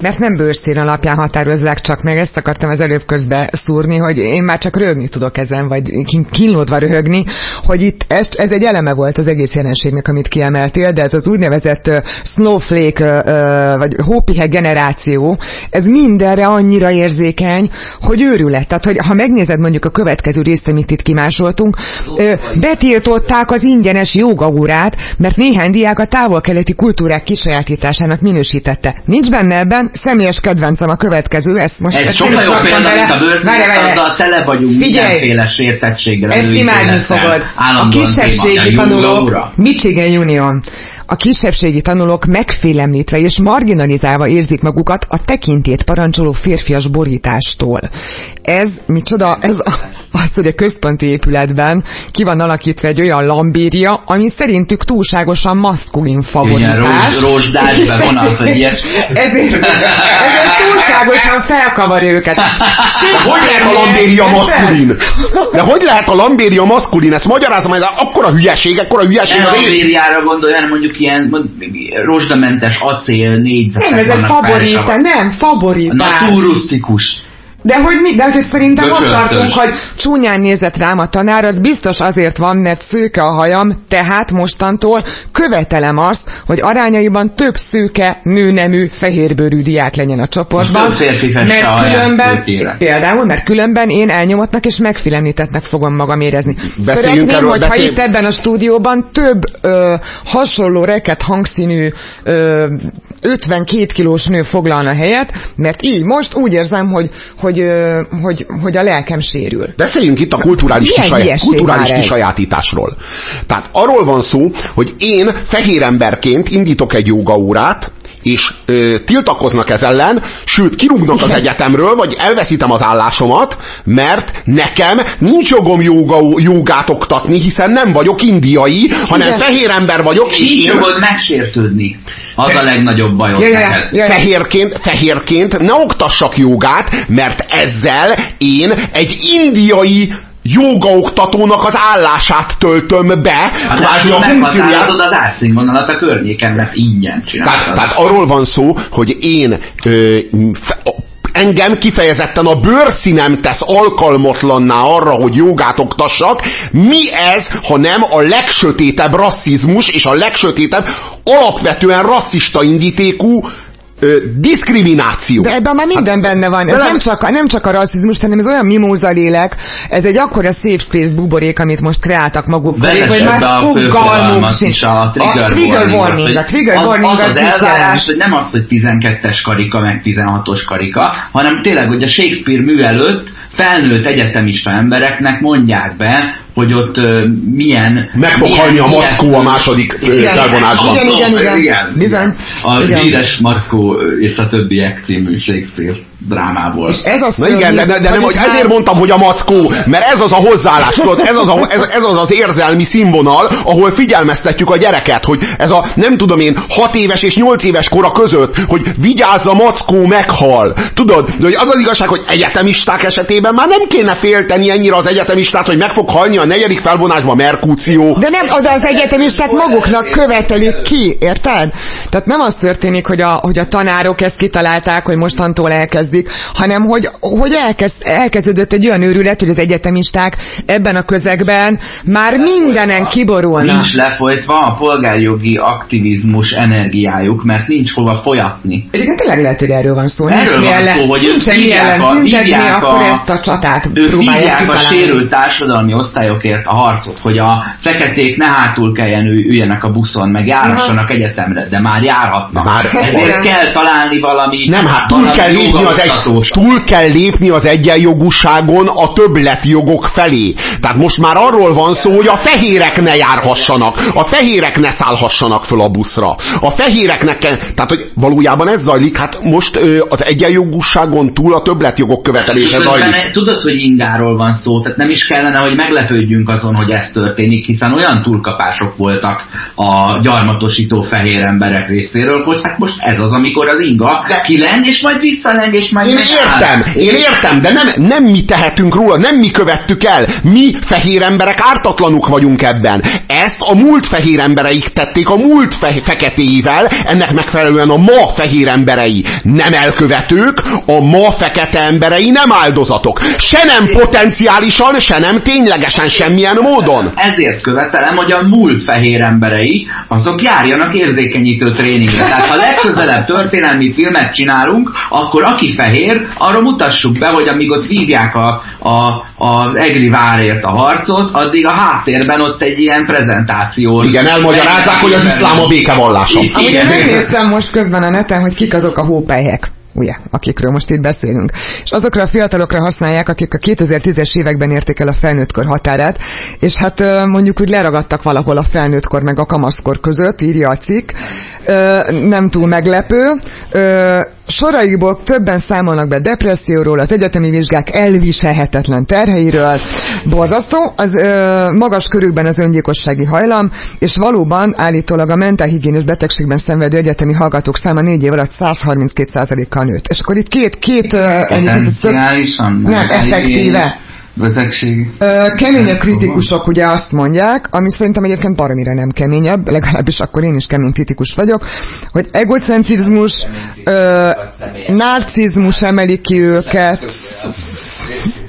Mert nem bőrszín alapján határozzák csak meg, ezt akartam az előbb közbe szúrni, hogy én már csak röhögni tudok ezen, vagy kín- kínlódva röhögni, hogy itt ez, ez egy eleme volt az egész jelenségnek, amit kiemeltél, de ez az úgynevezett snowflake, vagy hópihe generáció, ez mindenre annyira érzékeny, hogy őrület. Tehát, hogy ha megnézed mondjuk a következő részt, amit itt kimásoltunk, uh, betiltották az ingyenes jogaórát, mert néhány diák a távol-keleti kultúrák kisajátításának minősítette. Nincs benne ebben, személyes kedvencem a következő, ezt most Ez ezt sokkal jobb példa, mint a várj. azzal tele vagyunk Figyelj! mindenféle sértettséggel. Ezt imádni fogod. A kisebbségi jóra. Michigan Union. A kisebbségi tanulók megfélemlítve és marginalizálva érzik magukat a tekintét parancsoló férfias borítástól. Ez micsoda? Ez az, hogy a központi épületben ki van alakítva egy olyan lambéria, ami szerintük túlságosan maszkulin favoritás. Igen, rózs, rózsdás bevonat, vagy ilyesmi. Ezért, ezért túlságosan felkavar őket. De hogy lehet a lambéria maszkulin? De hogy lehet a lambéria maszkulin? Ezt magyarázom, ez akkora hülyeség, akkora hülyeség Nem lambériára gondolj, hanem mondjuk ilyen rozsdamentes acél négyzetek Nem, ez egy vannak felsavat. nem, favoritás. Na, túl rustikus. De hogy mi, de azért szerintem ott Döcsöltös. tartunk, hogy csúnyán nézett rám a tanár, az biztos azért van, mert szőke a hajam, tehát mostantól követelem azt, hogy arányaiban több szőke, nőnemű, fehérbőrű diák legyen a csoportban. Mert különben, például, mert különben én elnyomottnak és megfélemlítettnek fogom magam érezni. Beszéljünk Szeretném, erről, hogyha beszélj- itt ebben a stúdióban több ö, hasonló reket hangszínű ö, 52 kilós nő foglalna helyet, mert így most úgy érzem, hogy, hogy, ö, hogy, hogy a lelkem sérül. Beszéljünk itt a kulturális, kisaját, kulturális kisajátításról. Tehát arról van szó, hogy én fehér emberként indítok egy jogaórát, és ö, tiltakoznak ez ellen, sőt, kirúgnak az egyetemről, vagy elveszítem az állásomat, mert nekem nincs jogom joga, jogát oktatni, hiszen nem vagyok indiai, hanem Igen. fehér ember vagyok, és Nincs én jogod megsértődni. Az a legnagyobb bajod neked. Ja, ja. fehérként, fehérként ne oktassak jogát, mert ezzel én egy indiai jogaoktatónak az állását töltöm be, Hát kvázi de a funkcióját. meghatározod az átszínvonalat a környéken, mert ingyen csinálod. Tehát, tehát arról van szó, hogy én ö, fe, engem kifejezetten a bőrszínem tesz alkalmatlanná arra, hogy jogát oktassak. Mi ez, ha nem a legsötétebb rasszizmus és a legsötétebb alapvetően rasszista indítékú ö, diszkrimináció. De ebben már minden benne van. Ez de nem nem- csak, nem csak a rasszizmus, hanem ez olyan mimóza lélek, ez egy akkora safe space buborék, amit most kreáltak maguk köré, Vezess hogy be már főfogalmat sincs. is, a trigger, a trigger warning. warning. A trigger az, warning az, az jelent? elvárás, hogy nem az, hogy 12-es karika, meg 16-os karika, hanem tényleg, hogy a Shakespeare mű előtt felnőtt egyetemista embereknek mondják be, hogy ott ö, milyen... Meg fog halni a mackó a második ö, Igen, felvonásban. Igen, igen, igen. Bizony. A Igen. híres Markó és a többiek című Shakespeare drámából. És ez az Na igen, de, de, de nem, hogy ezért már- mondtam, hogy a mackó, mert ez az a hozzáállás, tudod, ez az, a, ez, ez az az érzelmi színvonal, ahol figyelmeztetjük a gyereket, hogy ez a, nem tudom én, 6 éves és 8 éves kora között, hogy vigyázz a mackó meghal. Tudod, de hogy az az igazság, hogy egyetemisták esetében már nem kéne félteni ennyire az egyetemistát, hogy meg fog halni a negyedik felvonásban Merkúció. De nem, oda az egyetemisták maguknak követelik ki, érted? Tehát nem az történik, hogy a, hogy a tanárok ezt kitalálták, hogy mostantól elkezdik, hanem hogy, hogy elkezd, elkezdődött egy olyan őrület, hogy az egyetemisták ebben a közegben már mindenen kiborulnak. Nincs lefolytva a polgárjogi aktivizmus energiájuk, mert nincs hova folyatni. Egyébként tényleg lehet, hogy erről van szó. Erről nincs van szó, hogy ők hívják a- hívják akkor a- ezt a csatát Ők próbálják hívják a sérült társadalmi osztályokért a harcot, hogy a feketék ne hátul kelljen ül- üljenek a buszon, meg járhassanak egyetemre, de már járhatnak. Már- Ezért Igen. kell találni valami Nem, hát túl valami kell, lépni az egy, túl kell lépni az egyenjogúságon a többletjogok felé. Tehát most már arról van szó, hogy a fehérek ne járhassanak, a fehérek ne szállhassanak föl a buszra. A fehéreknek kell, tehát hogy valójában ez zajlik, hát most ö, az egyenjogúságon túl a többletjogok követelése zajlik. Tudod, hogy ingáról van szó, tehát nem is kellene, hogy meglepődjünk azon, hogy ez történik, hiszen olyan túlkapások voltak a gyarmatosító fehér emberek részéről, hogy hát most ez az, amikor az inga De- kileng, és majd visszaleng, és majd Én megáll. értem, én értem, de nem, nem mi tehetünk róla, nem mi követtük el. Mi fehér emberek ártatlanuk vagyunk ebben. Ezt a múlt fehér embereik tették a múlt fe- feketéivel, ennek megfelelően a ma fehér emberei nem elkövetők, a ma fekete emberei nem áldozatok. Se nem potenciálisan, se nem ténylegesen semmilyen módon. Ezért követelem, hogy a múlt fehér emberei, azok járjanak érzékenyítő tréningre. Tehát ha legközelebb történelmi filmet csinálunk, akkor aki fehér, arra mutassuk be, hogy amíg ott vívják a, a, az egri várért a harcot, addig a háttérben ott egy ilyen prezentáció. Igen, elmagyarázzák, hogy az iszlám a békevallása. Amúgy én megnéztem most közben a neten, hogy kik azok a hópelyhek. Ugye, akikről most itt beszélünk. És azokra a fiatalokra használják, akik a 2010-es években érték el a felnőttkor határát, és hát mondjuk úgy leragadtak valahol a felnőttkor meg a kamaszkor között, írja a cikk. Nem túl meglepő. Soraikból többen számolnak be depresszióról, az egyetemi vizsgák elviselhetetlen terheiről. Borzasztó, az ö, magas körükben az öngyilkossági hajlam, és valóban állítólag a mentálhigiénés betegségben szenvedő egyetemi hallgatók száma négy év alatt 132%-kal nőtt. És akkor itt két, két... Nem, effektíve betegség. Keményebb kritikusok ugye azt mondják, ami szerintem egyébként baromira nem keményebb, legalábbis akkor én is kemény kritikus vagyok, hogy egocentrizmus, narcizmus emeli ki őket,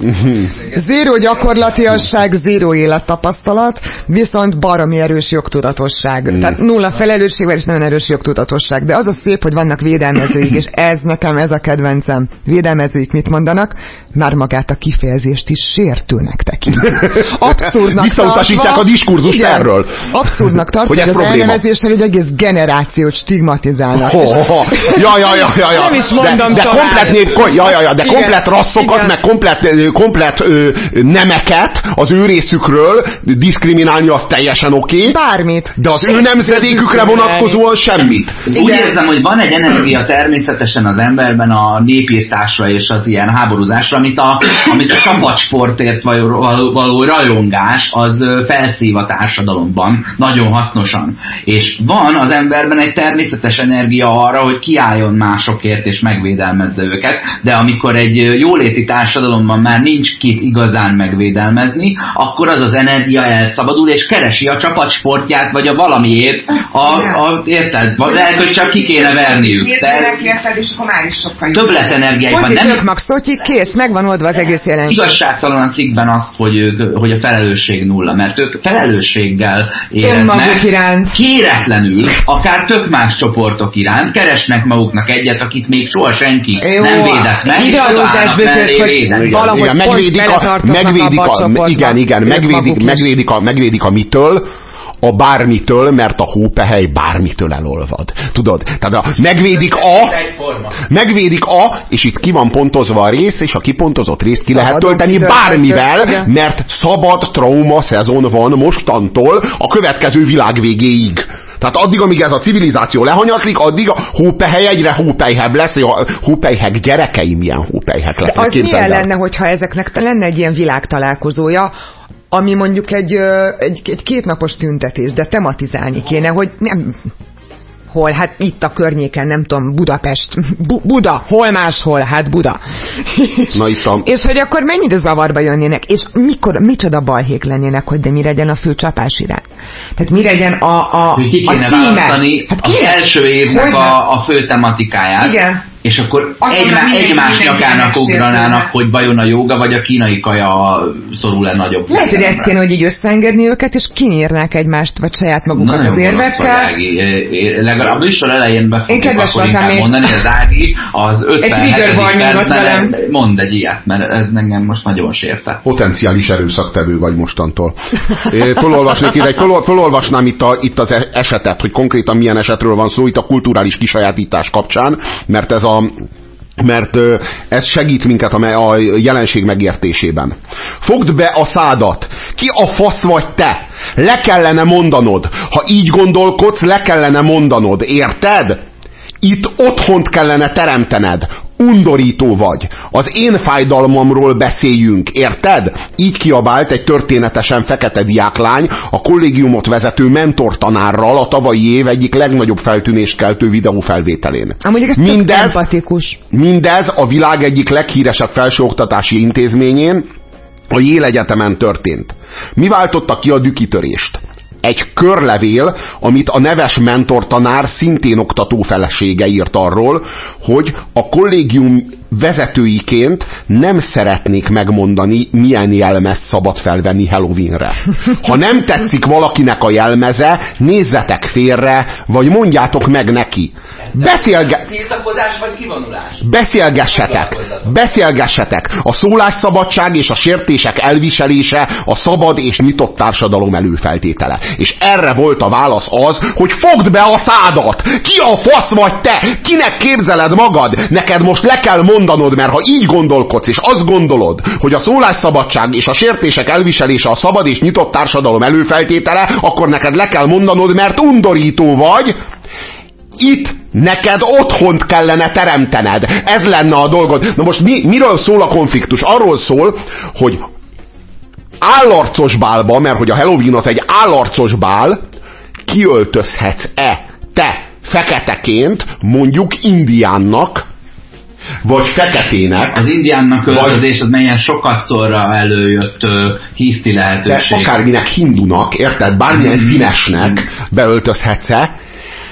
Zéró gyakorlatiasság, zéró élettapasztalat, viszont baromi erős jogtudatosság. Mm. Tehát nulla felelősségvel és nagyon erős jogtudatosság. De az a szép, hogy vannak védelmezőik, és ez nekem ez a kedvencem. Védelmezőik mit mondanak? Már magát a kifejezést is sértőnek tekint. Abszurdnak Visszautasítják a diskurzust igen, erről. Abszurdnak tartják, hogy, hogy az elnevezéssel egy egész generációt stigmatizálnak. Ho, ho, ho. Ja, ja, ja, ja, ja. Nem is mondom de, de komplet, név, ja, ja, ja, de igen, komplet rasszokat, igen. meg komplet, komplet ö, nemeket az ő részükről diszkriminálni az teljesen oké. Okay, Bármit. De az ő nemzedékükre vonatkozóan semmit. Igen. Úgy érzem, hogy van egy energia természetesen az emberben a népírtásra és az ilyen háborúzásra, amit a, amit a csapatsportért való, való, rajongás az felszív a társadalomban nagyon hasznosan. És van az emberben egy természetes energia arra, hogy kiálljon másokért és megvédelmezze őket, de amikor egy jóléti társadalomban már nincs kit igazán megvédelmezni, akkor az az energia elszabadul, és keresi a csapatsportját, vagy a valamiért, a, a, érted? Lehet, hogy csak ki kéne verniük. De és akkor már is sokkal Többlet energiáik van. Nem... Max, kész, megvan oldva az egész jelenség. Igazságtalan a cikkben azt, hogy, ők, hogy a felelősség nulla, mert ők felelősséggel éreznek. iránt. Kéretlenül, akár tök más csoportok iránt, keresnek maguknak egyet, akit még soha senki Jó, nem védett meg, hogy valahogy igen, megvédik a, megvédik a, igen, igen, megvédik, megvédik a, megvédik a mitől, a bármitől, mert a hópehely bármitől elolvad. Tudod? Tehát a, megvédik a, megvédik a, és itt ki van pontozva a rész, és a kipontozott részt ki lehet tölteni bármivel, mert szabad trauma szezon van mostantól a következő világ végéig. Tehát addig, amíg ez a civilizáció lehanyatlik, addig a hópehely egyre hópelyhebb lesz, hogy a hópelyhek gyerekei milyen hópelyhek lesznek. De az milyen lenne, hogyha ezeknek lenne egy ilyen világtalálkozója, ami mondjuk egy, egy, egy kétnapos tüntetés, de tematizálni kéne, hogy nem hol, hát itt a környéken, nem tudom, Budapest, Bu Buda, hol máshol, hát Buda. Na itt a... És hogy akkor mennyire zavarba jönnének, és mikor, micsoda balhék lennének, hogy de mi legyen a fő csapás irány. Tehát mi legyen a, a, hogy ki kéne a címe. Hát az első évnek a, a fő tematikáját. Igen és akkor egymá, egymás nyakának ugranának, hogy vajon a joga vagy a kínai kaja szorul-e nagyobb. Lehet, hogy ezt kéne, hogy így összeengedni őket, és kinyírnák egymást, vagy saját magukat Nagyon az érvekkel. Legalább a műsor elején be fogjuk akkor inkább mondani, az Ági az 57. percben mond egy ilyet, mert ez engem most nagyon sérte. Potenciális erőszaktevő vagy mostantól. Fölolvasnék ide, fölolvasnám itt, a, itt az esetet, hogy konkrétan milyen esetről van szó itt a kulturális kisajátítás kapcsán, mert ez a a mert ez segít minket a jelenség megértésében. Fogd be a szádat. Ki a fasz vagy te? Le kellene mondanod. Ha így gondolkodsz, le kellene mondanod. Érted? Itt otthont kellene teremtened undorító vagy. Az én fájdalmamról beszéljünk, érted? Így kiabált egy történetesen fekete diáklány a kollégiumot vezető mentortanárral a tavalyi év egyik legnagyobb feltűnést keltő videófelvételén. Amúgy ez mindez, mindez a világ egyik leghíresebb felsőoktatási intézményén, a Yale Egyetemen történt. Mi váltotta ki a dükitörést? Egy körlevél, amit a neves mentortanár szintén oktató felesége írt arról, hogy a kollégium vezetőiként nem szeretnék megmondani, milyen jelmezt szabad felvenni Halloweenre. Ha nem tetszik valakinek a jelmeze, nézzetek félre, vagy mondjátok meg neki. Beszélge... Tiltakozás vagy kivonulás? Beszélgessetek! Beszélgessetek! A szólásszabadság és a sértések elviselése a szabad és nyitott társadalom előfeltétele. És erre volt a válasz az, hogy fogd be a szádat! Ki a fasz vagy te? Kinek képzeled magad? Neked most le kell mondanod, mert ha így gondolkodsz, és azt gondolod, hogy a szólásszabadság és a sértések elviselése a szabad és nyitott társadalom előfeltétele, akkor neked le kell mondanod, mert undorító vagy, itt neked otthont kellene teremtened. Ez lenne a dolgod. Na most mi, miről szól a konfliktus? Arról szól, hogy állarcos bálba, mert hogy a Halloween az egy állarcos bál, kiöltözhetsz-e te feketeként mondjuk indiánnak, vagy feketének. Az indiánnak öltözés az melyen sokat szorra előjött hiszti lehetőség. De akárminek hindunak, érted? Bármilyen mm. színesnek beöltözhetsz-e.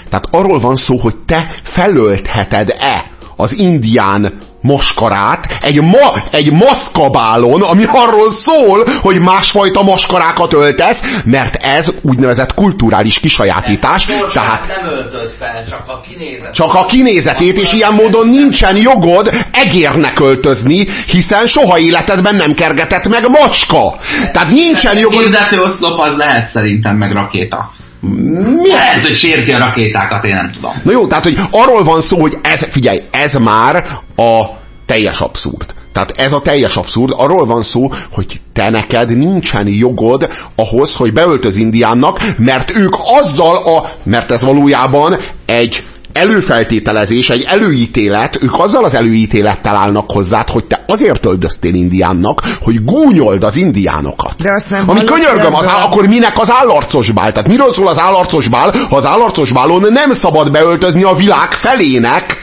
Tehát arról van szó, hogy te felöltheted-e az indián maskarát egy, ma, egy maszkabálon, ami arról szól, hogy másfajta maskarákat öltesz, mert ez úgynevezett kulturális kisajátítás. Ez tehát nem öltöd fel, csak a kinézetét. Csak a kinézetét, és ilyen módon nincsen jogod egérnek öltözni, hiszen soha életedben nem kergetett meg macska. Tehát nincsen jogod... Hirdető oszlop az lehet szerintem meg rakéta. Mi lehet, hogy sérti a rakétákat, én nem tudom. Na jó, tehát, hogy arról van szó, hogy ez, figyelj, ez már a teljes abszurd. Tehát ez a teljes abszurd. Arról van szó, hogy te neked nincsen jogod ahhoz, hogy beöltöz indiánnak, mert ők azzal a... Mert ez valójában egy előfeltételezés, egy előítélet, ők azzal az előítélettel állnak hozzád, hogy te azért öldöztél indiánnak, hogy gúnyold az indiánokat. De azt nem Ami könyörgöm, az, akkor minek az állarcos bál? Tehát miről szól az állarcos bál, ha az állarcos bálon nem szabad beöltözni a világ felének,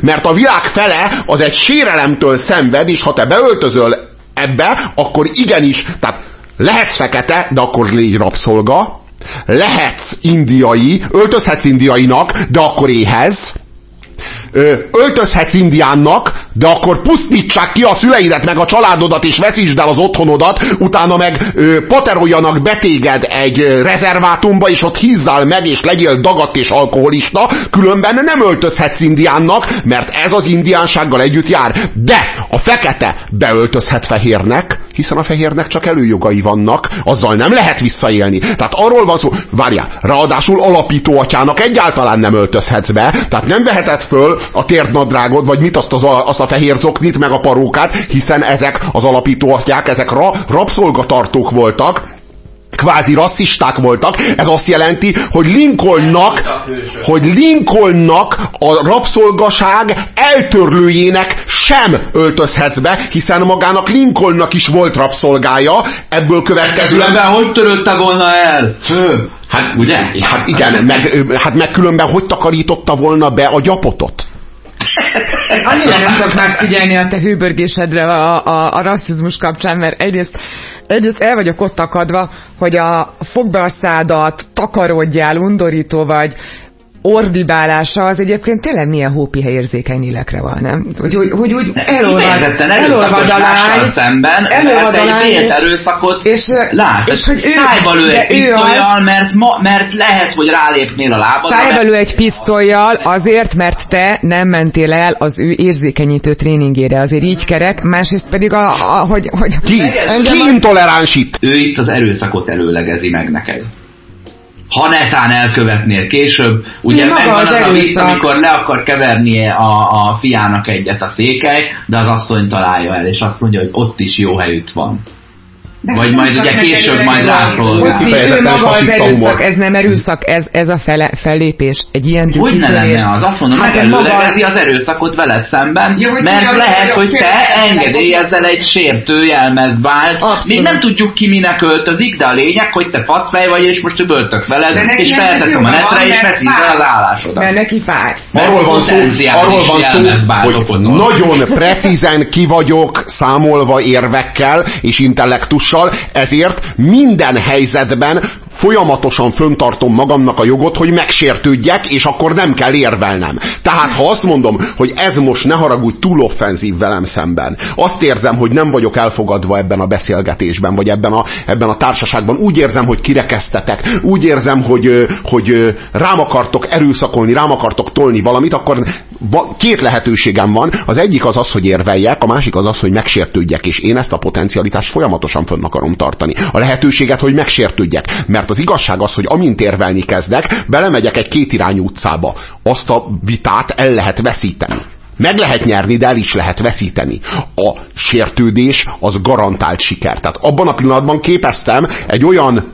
mert a világ fele az egy sérelemtől szenved, és ha te beöltözöl ebbe, akkor igenis, tehát lehetsz fekete, de akkor légy rabszolga, lehetsz indiai, öltözhetsz indiainak, de akkor éhez, öltözhetsz indiánnak, de akkor pusztítsák ki a szüleidet, meg a családodat, és veszítsd el az otthonodat, utána meg ö, pateroljanak betéged egy rezervátumba, és ott hízzál meg, és legyél dagadt és alkoholista, különben nem öltözhetsz indiánnak, mert ez az indiánsággal együtt jár. De a fekete beöltözhet fehérnek, hiszen a fehérnek csak előjogai vannak, azzal nem lehet visszaélni. Tehát arról van szó, várjál, ráadásul alapító atyának egyáltalán nem öltözhetsz be, tehát nem veheted föl a térdnadrágod, vagy mit azt, az a, azt a fehér zoknit, meg a parókát, hiszen ezek az alapító atyák, ezek ra, rabszolgatartók voltak, kvázi rasszisták voltak, ez azt jelenti, hogy Lincolnnak, hogy Lincolnnak a rabszolgaság eltörlőjének sem öltözhetsz be, hiszen magának Lincolnnak is volt rabszolgája, ebből következően... Hát, hogy törötte volna el? Hő. Hát ugye? Hát igen, meg, hát meg különben hogy takarította volna be a gyapotot? Annyira nem tudok megfigyelni a te hűbörgésedre a, a, a rasszizmus kapcsán, mert egyrészt egyrészt el vagyok ott akadva, hogy a fog be a szádat, takarodjál, undorító vagy, ordibálása az egyébként tényleg milyen hópi érzékeny lélekre van, nem? Hogy, hogy, hogy úgy elolvad, elolvad a lány, szemben, elolvad a lány, és, erőszakot és, lát. És hogy ő, szájba lő egy pisztolyjal, mert, ma, mert lehet, hogy rálépnél a lábad. Szájba lő egy pisztolyjal azért, mert te nem mentél el az ő érzékenyítő tréningére, azért így kerek, másrészt pedig a, a hogy, hogy ki, ki intoleráns itt? Ő itt az erőszakot előlegezi meg neked ha netán elkövetnél később, ugye megvan az, az a vicc, amikor le akar kevernie a, a fiának egyet a székely, de az asszony találja el, és azt mondja, hogy ott is jó helyütt van. De Vagy majd ugye később majd rászolgál. Ő maga az erőszak, ez nem erőszak, ez, ez a fele, fellépés. Egy ilyen Hogy ne lenne az? Azt mondom, hát előlegezi az erőszakot veled szemben, ja, mert lehet, hogy te engedélyezzel egy sértő jelmezvált. Még nem tudjuk ki minek öltözik, de a lényeg, hogy te faszfej vagy, és most üböltök veled, és felteszem a netre, és veszízel az állásodat. Mert neki fáj. Arról van szó, arról van szó hogy nagyon precízen ki vagyok számolva érvekkel és intellektussal, ezért minden helyzetben folyamatosan föntartom magamnak a jogot, hogy megsértődjek, és akkor nem kell érvelnem. Tehát ha azt mondom, hogy ez most ne haragudj túl offenzív velem szemben, azt érzem, hogy nem vagyok elfogadva ebben a beszélgetésben, vagy ebben a, ebben a társaságban, úgy érzem, hogy kirekesztetek, úgy érzem, hogy, hogy rám akartok erőszakolni, rám akartok tolni valamit, akkor két lehetőségem van. Az egyik az az, hogy érveljek, a másik az az, hogy megsértődjek, és én ezt a potencialitást folyamatosan fönn akarom tartani. A lehetőséget, hogy megsértődjek. Mert az igazság az, hogy amint érvelni kezdek, belemegyek egy kétirányú utcába. Azt a vitát el lehet veszíteni. Meg lehet nyerni, de el is lehet veszíteni. A sértődés az garantált siker. Tehát abban a pillanatban képeztem egy olyan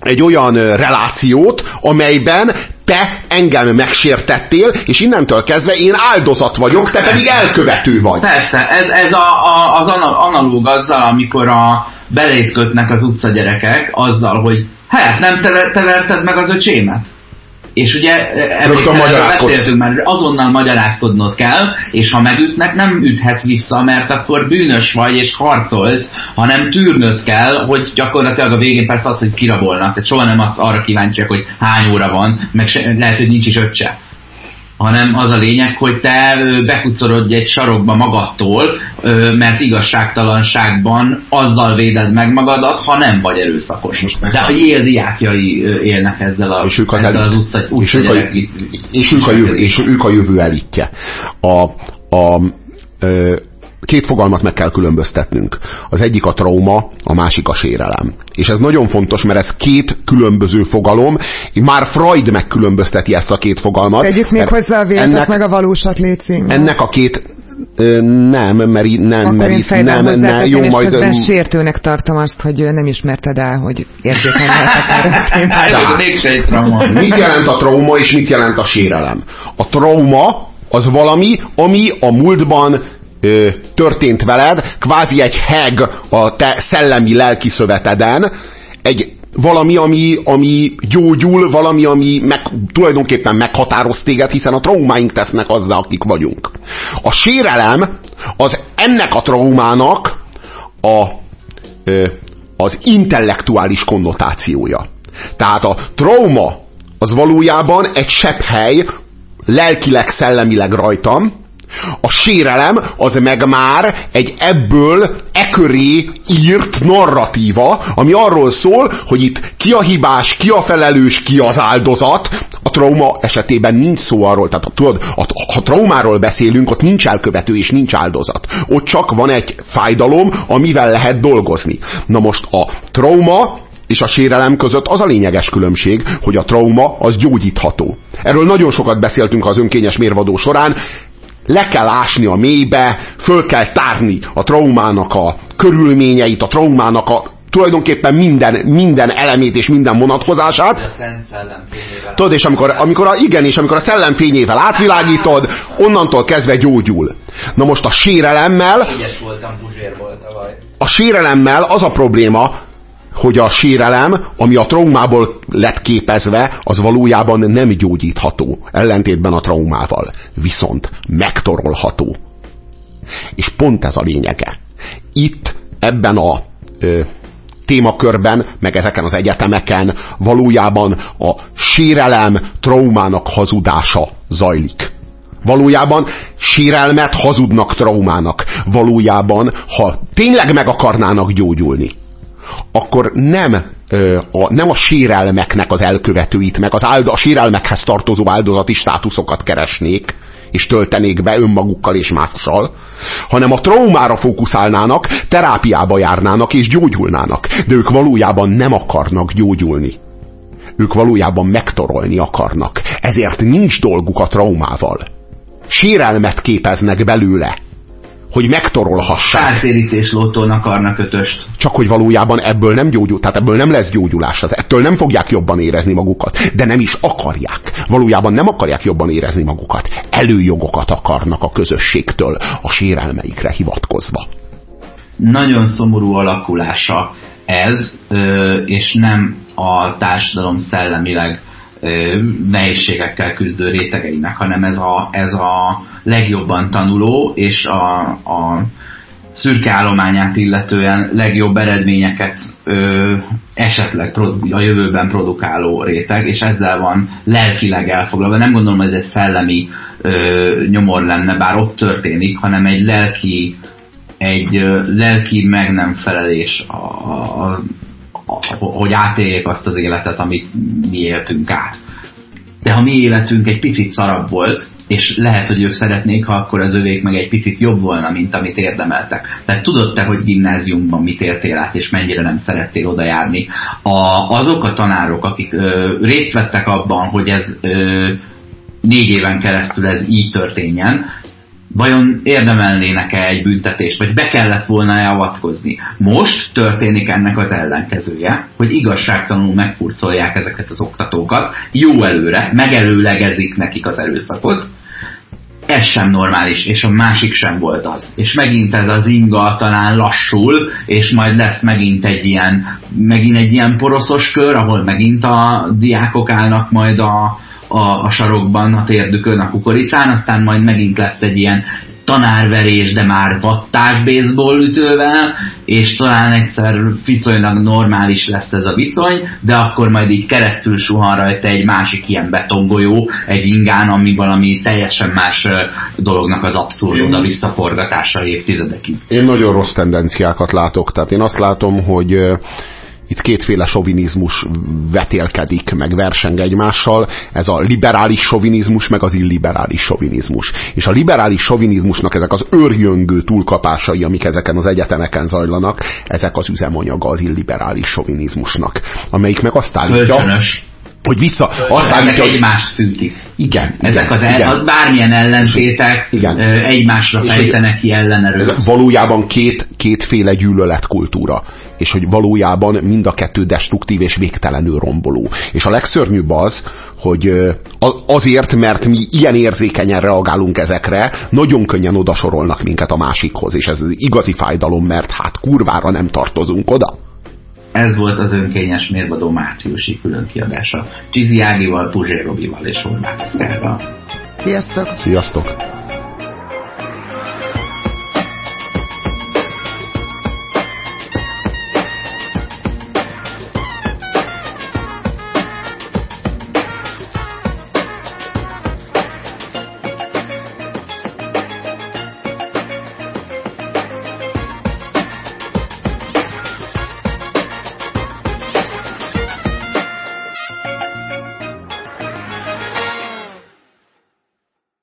egy olyan relációt, amelyben te engem megsértettél, és innentől kezdve én áldozat vagyok, te pedig elkövető vagy. Persze, ez, ez a, a, az analóg azzal, amikor a belészkötnek az utcagyerekek azzal, hogy hát nem telelted meg az öcsémet. És ugye emlékszel, beszéltünk már, azonnal magyarázkodnod kell, és ha megütnek, nem üthetsz vissza, mert akkor bűnös vagy, és harcolsz, hanem tűrnöd kell, hogy gyakorlatilag a végén persze az, hogy kirabolnak. Tehát soha nem az arra kíváncsiak, hogy hány óra van, meg se, lehet, hogy nincs is öccse hanem az a lényeg, hogy te bekucorodj egy sarokba magadtól, mert igazságtalanságban azzal véded meg magadat, ha nem vagy erőszakos. De a Yale diákjai élnek ezzel, a, és ők az, ezzel az utca, és, ők a, és, ők a jövő, és ők a jövő elitje. A, a, két fogalmat meg kell különböztetnünk. Az egyik a trauma, a másik a sérelem. És ez nagyon fontos, mert ez két különböző fogalom. Már Freud megkülönbözteti ezt a két fogalmat. Tegyük még hozzá a ennek, meg a valósat létszik. Ennek a két nem, mert nem, Akkor mert nem, nem, nem, jó, majd... Ön... sértőnek tartom azt, hogy nem ismerted el, hogy érzékenyelheted Mit jelent a trauma, és mit jelent a sérelem? A trauma az valami, ami a múltban ö, történt veled, kvázi egy heg a te szellemi lelki szöveteden, egy valami, ami, ami gyógyul, valami, ami meg, tulajdonképpen meghatároz téged, hiszen a traumáink tesznek azzal, akik vagyunk. A sérelem az ennek a traumának a, ö, az intellektuális konnotációja. Tehát a trauma az valójában egy sebb hely, lelkileg, szellemileg rajtam, a sérelem az meg már egy ebből eköré írt narratíva, ami arról szól, hogy itt ki a hibás, ki a felelős, ki az áldozat. A trauma esetében nincs szó arról, tehát tudod, ha traumáról beszélünk, ott nincs elkövető és nincs áldozat. Ott csak van egy fájdalom, amivel lehet dolgozni. Na most a trauma és a sérelem között az a lényeges különbség, hogy a trauma az gyógyítható. Erről nagyon sokat beszéltünk az önkényes mérvadó során, le kell ásni a mélybe, föl kell tárni a traumának a körülményeit, a traumának a tulajdonképpen minden, minden elemét és minden vonatkozását. Tudod, és amikor, amikor a, igen, és amikor a szellem fényével átvilágítod, onnantól kezdve gyógyul. Na most a sérelemmel... A sérelemmel az a probléma, hogy a sérelem, ami a traumából lett képezve, az valójában nem gyógyítható, ellentétben a traumával. Viszont megtorolható. És pont ez a lényege. Itt, ebben a ö, témakörben, meg ezeken az egyetemeken valójában a sérelem traumának hazudása zajlik. Valójában sérelmet hazudnak traumának. Valójában, ha tényleg meg akarnának gyógyulni, akkor nem a, nem a sérelmeknek az elkövetőit, meg az áld, a sérelmekhez tartozó áldozati státuszokat keresnék, és töltenék be önmagukkal és mással, hanem a traumára fókuszálnának, terápiába járnának és gyógyulnának. De ők valójában nem akarnak gyógyulni. Ők valójában megtorolni akarnak. Ezért nincs dolguk a traumával. Sérelmet képeznek belőle hogy megtorolhassák. Kártérítés lótolnak akarnak ötöst. Csak hogy valójában ebből nem gyógyul, tehát ebből nem lesz gyógyulás, ettől nem fogják jobban érezni magukat, de nem is akarják. Valójában nem akarják jobban érezni magukat. Előjogokat akarnak a közösségtől, a sérelmeikre hivatkozva. Nagyon szomorú alakulása ez, és nem a társadalom szellemileg nehézségekkel küzdő rétegeinek, hanem ez a, ez a legjobban tanuló és a, a szürke állományát illetően legjobb eredményeket ö, esetleg a jövőben produkáló réteg, és ezzel van lelkileg elfoglalva. Nem gondolom, hogy ez egy szellemi ö, nyomor lenne, bár ott történik, hanem egy lelki, egy ö, lelki meg nem felelés, a, a, hogy átéljék azt az életet, amit mi éltünk át. De ha mi életünk egy picit szarabb volt, és lehet, hogy ők szeretnék, ha akkor az övék meg egy picit jobb volna, mint amit érdemeltek. Tehát tudod te, hogy gimnáziumban mit értél át, és mennyire nem szerettél oda járni. A, azok a tanárok, akik ö, részt vettek abban, hogy ez ö, négy éven keresztül ez így történjen, vajon érdemelnének-e egy büntetést, vagy be kellett volna-e avatkozni. Most történik ennek az ellenkezője, hogy igazságtalanul megfurcolják ezeket az oktatókat, jó előre, megelőlegezik nekik az erőszakot, ez sem normális, és a másik sem volt az. És megint ez az inga talán lassul, és majd lesz megint egy ilyen, megint egy ilyen poroszos kör, ahol megint a diákok állnak majd a, a, a sarokban, a térdükön, a kukoricán, aztán majd megint lesz egy ilyen tanárverés, de már vattás baseball ütővel, és talán egyszer viszonylag normális lesz ez a viszony, de akkor majd így keresztül suhan rajta egy másik ilyen betongolyó, egy ingán, ami valami teljesen más dolognak az abszurd oda visszaforgatása évtizedekig. Én nagyon rossz tendenciákat látok, tehát én azt látom, hogy itt kétféle sovinizmus vetélkedik, meg verseng egymással, ez a liberális sovinizmus, meg az illiberális sovinizmus. És a liberális sovinizmusnak ezek az örjöngő túlkapásai, amik ezeken az egyetemeken zajlanak, ezek az üzemanyaga az illiberális sovinizmusnak, amelyik meg azt állítja, Kölcsönös hogy vissza, azt állítja, hogy egymást fűtik. Igen. Ezek az igen. El, bármilyen ellentétek igen. egymásra fejtenek ki ellenerőt. Ez valójában két, kétféle gyűlöletkultúra és hogy valójában mind a kettő destruktív és végtelenül romboló. És a legszörnyűbb az, hogy azért, mert mi ilyen érzékenyen reagálunk ezekre, nagyon könnyen odasorolnak minket a másikhoz, és ez az igazi fájdalom, mert hát kurvára nem tartozunk oda. Ez volt az önkényes mérvadó márciusi különkiadása. Csizi Ágival, Puzsér Robival és Horváth Eszterrel. Sziasztok! Sziasztok!